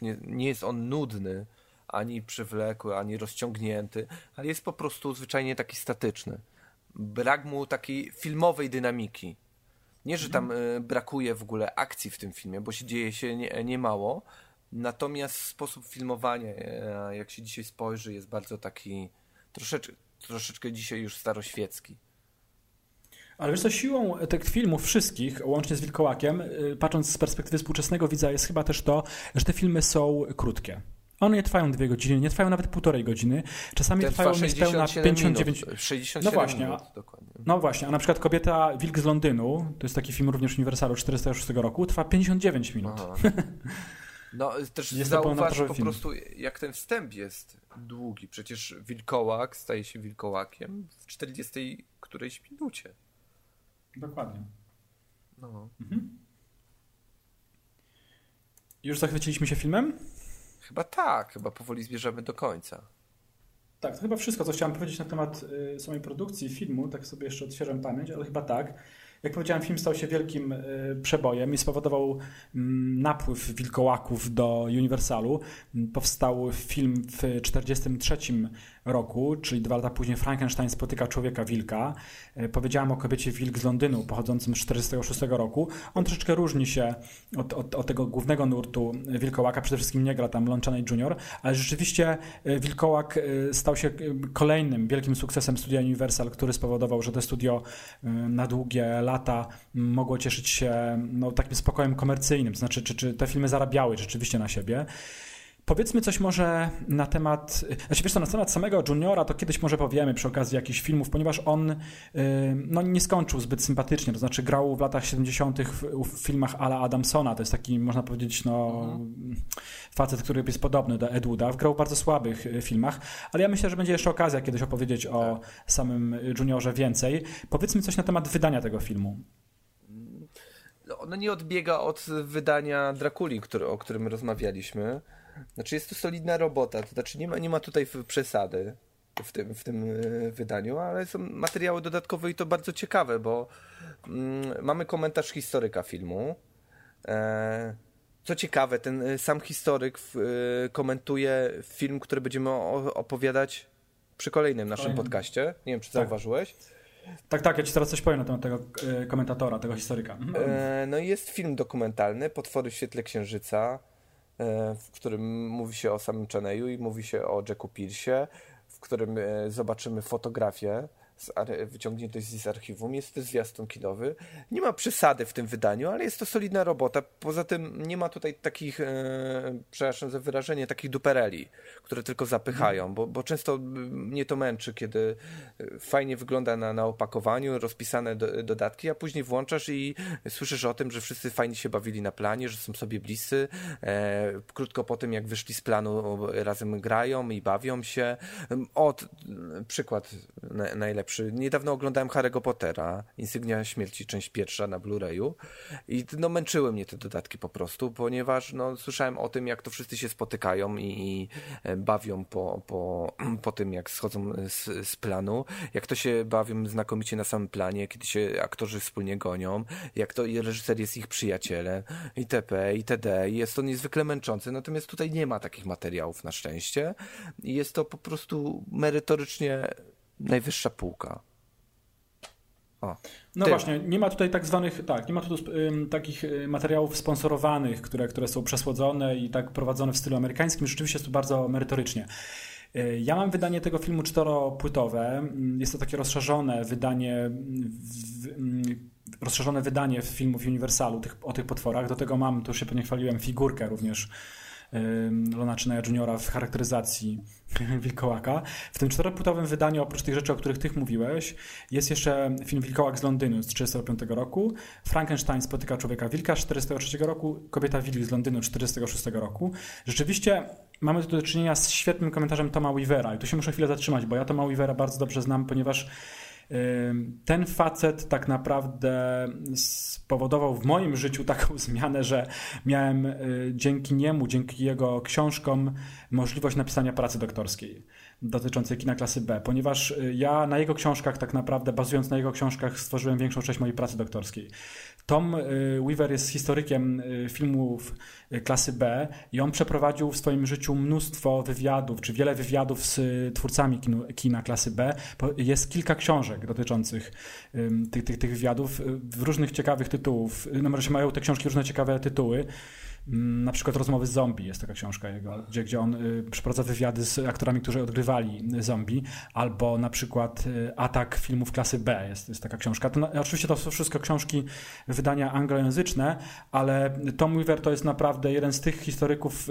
G: nie, nie jest on nudny, ani przywlekły, ani rozciągnięty, ale jest po prostu zwyczajnie taki statyczny. Brak mu takiej filmowej dynamiki. Nie, że tam y, brakuje w ogóle akcji w tym filmie, bo się dzieje się nie, nie mało. Natomiast sposób filmowania, e, jak się dzisiaj spojrzy, jest bardzo taki troszeczkę, troszeczkę dzisiaj już staroświecki.
F: Ale wiesz co, siłą tych filmów wszystkich, łącznie z Wilkołakiem, y, patrząc z perspektywy współczesnego widza, jest chyba też to, że te filmy są krótkie. One nie trwają dwie godziny, nie trwają nawet półtorej godziny. Czasami
G: Ten
F: trwają
G: trwa
F: niespełna
G: 67
F: 59
G: minut. 67
F: No właśnie,
G: minut, dokładnie.
F: No właśnie, a na przykład Kobieta Wilk z Londynu, to jest taki film również Uniwersalu 406 roku, trwa 59 minut.
G: No, też
F: Jest
G: zauważ po
F: film.
G: prostu, jak ten wstęp jest długi. Przecież wilkołak staje się wilkołakiem w 40 którejś minucie.
F: Dokładnie.
G: No.
F: Już zachwyciliśmy się filmem?
G: Chyba tak, chyba powoli zbierzemy do końca.
F: Tak, to chyba wszystko, co chciałem powiedzieć na temat y, samej produkcji filmu. Tak sobie jeszcze odświeżam pamięć, ale chyba tak. Jak powiedziałem, film stał się wielkim y, przebojem i spowodował mm, napływ wilkołaków do Universalu. Powstał film w 1943 roku, czyli dwa lata później Frankenstein spotyka człowieka wilka. Y, Powiedziałem o kobiecie wilk z Londynu, pochodzącym z 1946 roku. On troszeczkę różni się od, od, od tego głównego nurtu wilkołaka. Przede wszystkim nie gra tam Lon Chaney Jr., ale rzeczywiście y, wilkołak y, stał się kolejnym wielkim sukcesem studia Universal, który spowodował, że to studio na długie lata mogło cieszyć się no, takim spokojem komercyjnym. Znaczy, czy, czy te filmy zarabiały rzeczywiście na siebie. Powiedzmy coś może na temat, znaczy wiesz co, na temat samego Juniora to kiedyś może powiemy przy okazji jakichś filmów, ponieważ on y, no, nie skończył zbyt sympatycznie, to znaczy grał w latach 70. w, w filmach Ala Adamsona, to jest taki można powiedzieć no facet, który jest podobny do Ed Wooda, grał w bardzo słabych y, filmach, ale ja myślę, że będzie jeszcze okazja kiedyś opowiedzieć o samym Juniorze więcej. Powiedzmy coś na temat wydania tego filmu.
G: No, ono nie odbiega od wydania Drakuli, który, o którym rozmawialiśmy. Znaczy jest to solidna robota, to znaczy nie ma, nie ma tutaj przesady w tym, w tym e, wydaniu, ale są materiały dodatkowe i to bardzo ciekawe, bo mm, mamy komentarz historyka filmu. E, co ciekawe, ten e, sam historyk w, e, komentuje film, który będziemy o, opowiadać przy kolejnym naszym
F: Kolejnym.
G: podcaście. Nie wiem, czy
F: Tak.
G: zauważyłeś.
F: Tak, tak, ja ci teraz coś powiem na temat tego komentatora, tego historyka. Mhm.
G: E, no i jest film dokumentalny, Potwory w świetle księżyca, w którym mówi się o samym Cheneyu i mówi się o Jacku Pierce'ie, w którym e, zobaczymy fotografię z wyciągniętej z archiwum. Jest to zwiastun kinowy. Nie ma przesady w tym wydaniu, ale jest to solidna robota. Poza tym nie ma tutaj takich, e, przepraszam za wyrażenie, takich dupereli, które tylko zapychają, bo, bo często mnie to męczy, kiedy e, fajnie wygląda na, na opakowaniu, rozpisane do, dodatki, a później włączasz i słyszysz o tym, że wszyscy fajnie się bawili na planie, że są sobie bliscy. E, krótko po tym, jak wyszli z planu, razem grają i bawią się. Od przykład na, najlepszy. Niedawno oglądałem Harry'ego Pottera, Insygnia Śmierci, część pierwsza na Blu-rayu i no męczyły mnie te dodatki po prostu, ponieważ no, słyszałem o tym, jak to wszyscy się spotykają i, i e, bawią po, po, po tym, jak schodzą z, z planu, jak to się bawią znakomicie na samym planie, kiedy się aktorzy wspólnie gonią, jak to reżyser jest ich przyjacielem, itp., itd. I jest to niezwykle męczące, natomiast tutaj nie ma takich materiałów na szczęście i jest to po prostu merytorycznie najwyższa półka. O.
F: No
G: Ty-
F: właśnie, nie ma tutaj tak zwanych, tak, nie ma tu ym, takich y, materiałów sponsorowanych, które, które są przesłodzone i tak prowadzone w stylu amerykańskim. Rzeczywiście jest tu bardzo merytorycznie. Y, Ja mam wydanie tego filmu czteropłytowe. Ym, Jest to takie rozszerzone wydanie, w, ym, rozszerzone wydanie filmów Universalu tych, o tych potworach. Do tego mam, tu już się pewnie chwaliłem, figurkę również Lona Czyneja Juniora w charakteryzacji Wilkołaka. W tym czteropłytowym wydaniu, oprócz tych rzeczy, o których ty mówiłeś, jest jeszcze film Wilkołak z Londynu z 1945 roku, Frankenstein spotyka człowieka wilka z 1943 roku, Kobieta wilk z Londynu z 1946 roku. Rzeczywiście mamy tu do czynienia z świetnym komentarzem Toma Weavera i tu się muszę chwilę zatrzymać, bo ja Toma Weavera bardzo dobrze znam, ponieważ Ten facet tak naprawdę spowodował w moim życiu taką zmianę, że miałem y, dzięki niemu, dzięki jego książkom możliwość napisania pracy doktorskiej dotyczącej kina klasy B, ponieważ y, ja na jego książkach tak naprawdę, bazując na jego książkach, stworzyłem większą część mojej pracy doktorskiej. Tom y, Weaver jest historykiem y, filmów y, klasy B i on przeprowadził w swoim życiu mnóstwo wywiadów, czy wiele wywiadów z twórcami kinu, kina klasy B. Jest kilka książek dotyczących tych, tych, tych wywiadów, w różnych ciekawych tytułów. No mają te książki różne ciekawe tytuły. Na przykład Rozmowy z zombie jest taka książka jego, gdzie, gdzie on y, przeprowadza wywiady z aktorami, którzy odgrywali y, zombie, albo na przykład y, Atak filmów klasy B jest, jest taka książka. To, oczywiście to są wszystko książki wydania anglojęzyczne, ale Tom Weaver to jest naprawdę jeden z tych historyków,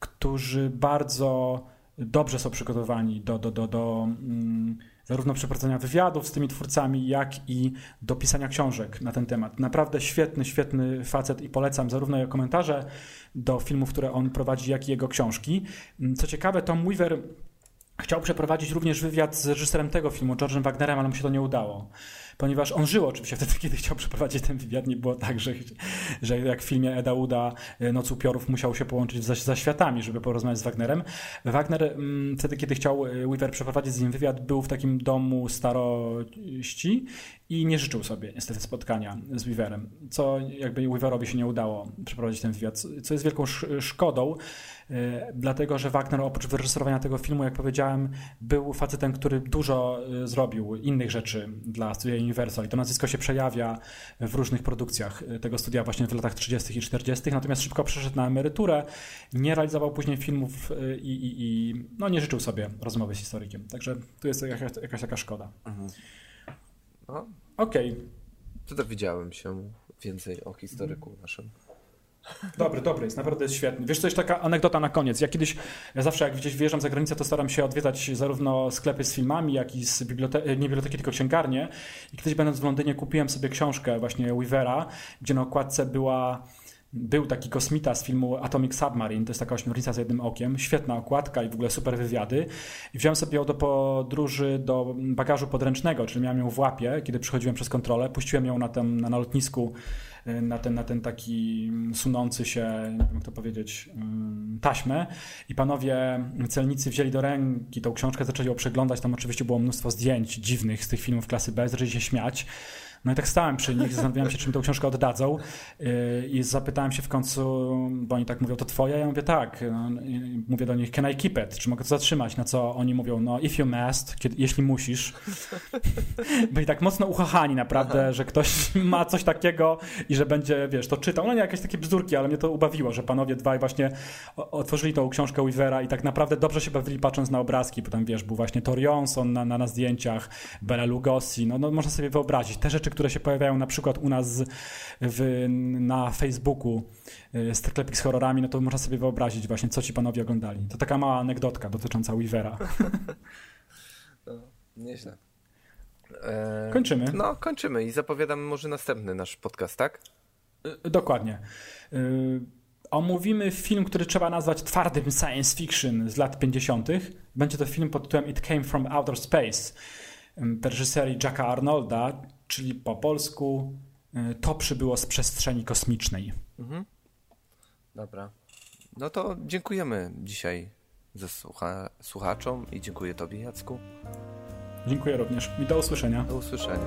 F: którzy bardzo dobrze są przygotowani do, do, do, do mm, zarówno przeprowadzenia wywiadów z tymi twórcami, jak i do pisania książek na ten temat. Naprawdę świetny, świetny facet i polecam zarówno jego komentarze do filmów, które on prowadzi, jak i jego książki. Mm, Co ciekawe, Tom Weaver chciał przeprowadzić również wywiad z reżyserem tego filmu, George'em Wagnerem, ale mu się to nie udało. Ponieważ on żył oczywiście wtedy, kiedy chciał przeprowadzić ten wywiad. Nie było tak, że, że jak w filmie Eda Uda e, Noc Upiorów musiał się połączyć za, za światami, żeby porozmawiać z Wagnerem. Wagner mm, wtedy, kiedy chciał e, Weaver przeprowadzić z nim wywiad, był w takim domu starości i nie życzył sobie niestety spotkania z Weaverem, co jakby Weaverowi się nie udało przeprowadzić ten wywiad, co jest wielką szkodą, dlatego że Wagner oprócz wyreżyserowania tego filmu, jak powiedziałem, był facetem, który dużo e, zrobił innych rzeczy dla studia Universal i to nazwisko się przejawia w różnych produkcjach e, tego studia właśnie w latach 30. i 40., natomiast szybko przeszedł na emeryturę, nie realizował później filmów i, i, i no, nie życzył sobie rozmowy z historykiem. Także tu jest jakaś, jakaś taka szkoda. Mhm.
G: No.
F: Okej. Okay.
G: Dowiedziałem się więcej o historyku naszym.
F: Dobry, dobry, jest naprawdę jest świetny. Wiesz, jest taka anegdota na koniec. Ja kiedyś, ja zawsze jak gdzieś wyjeżdżam za granicę, to staram się odwiedzać zarówno sklepy z filmami, jak i z biblioteki, nie biblioteki, tylko księgarnie. I kiedyś będąc w Londynie kupiłem sobie książkę właśnie Weavera, gdzie na okładce była był taki kosmita z filmu Atomic Submarine, to jest taka ośmiornica z jednym okiem, świetna okładka i w ogóle super wywiady. I wziąłem sobie ją do podróży do bagażu podręcznego, czyli miałem ją w łapie, kiedy przychodziłem przez kontrolę, puściłem ją na, tym, na, lotnisku na ten, na ten taki sunący się, nie wiem jak to powiedzieć, y, taśmę. I panowie celnicy wzięli do ręki tą książkę, zaczęli ją przeglądać, tam oczywiście było mnóstwo zdjęć dziwnych z tych filmów klasy B, zaczęli się śmiać. No i tak stałem przy nich, zastanawiałem się, czy mi tą książkę oddadzą yy, i zapytałem się w końcu, bo oni tak mówią, to twoje? Ja mówię, tak. No, mówię do nich, can I keep it? Czy mogę to zatrzymać? Na co oni mówią, no if you must, kiedy, jeśli musisz. Byli tak mocno uchachani naprawdę, Aha. że ktoś ma coś takiego i że będzie, wiesz, to czytał. No nie jakieś takie bzdurki, ale mnie to ubawiło, że panowie dwaj właśnie otworzyli tą książkę Weavera i tak naprawdę dobrze się bawili patrząc na obrazki, bo tam, wiesz, był właśnie Tor Johnson na, na, na zdjęciach, Bela Lugosi, no, no można sobie wyobrazić. Te rzeczy, które się pojawiają na przykład u nas w, na Facebooku, y, sklepik z horrorami, no to można sobie wyobrazić właśnie, co ci panowie oglądali. To taka mała anegdotka dotycząca Weavera.
G: No, nieźle.
F: E, kończymy.
G: No, kończymy i zapowiadamy może następny nasz podcast, tak?
F: E, dokładnie. E, omówimy film, który trzeba nazwać twardym science fiction z lat 50. Będzie to film pod tytułem It Came From Outer Space reżyserii Jacka Arnolda, czyli po polsku e, to przybyło z przestrzeni kosmicznej. Mhm.
G: Dobra. No to dziękujemy dzisiaj ze słucha słuchaczom i dziękuję Tobie, Jacku.
F: Dziękuję również i do usłyszenia.
G: Do usłyszenia.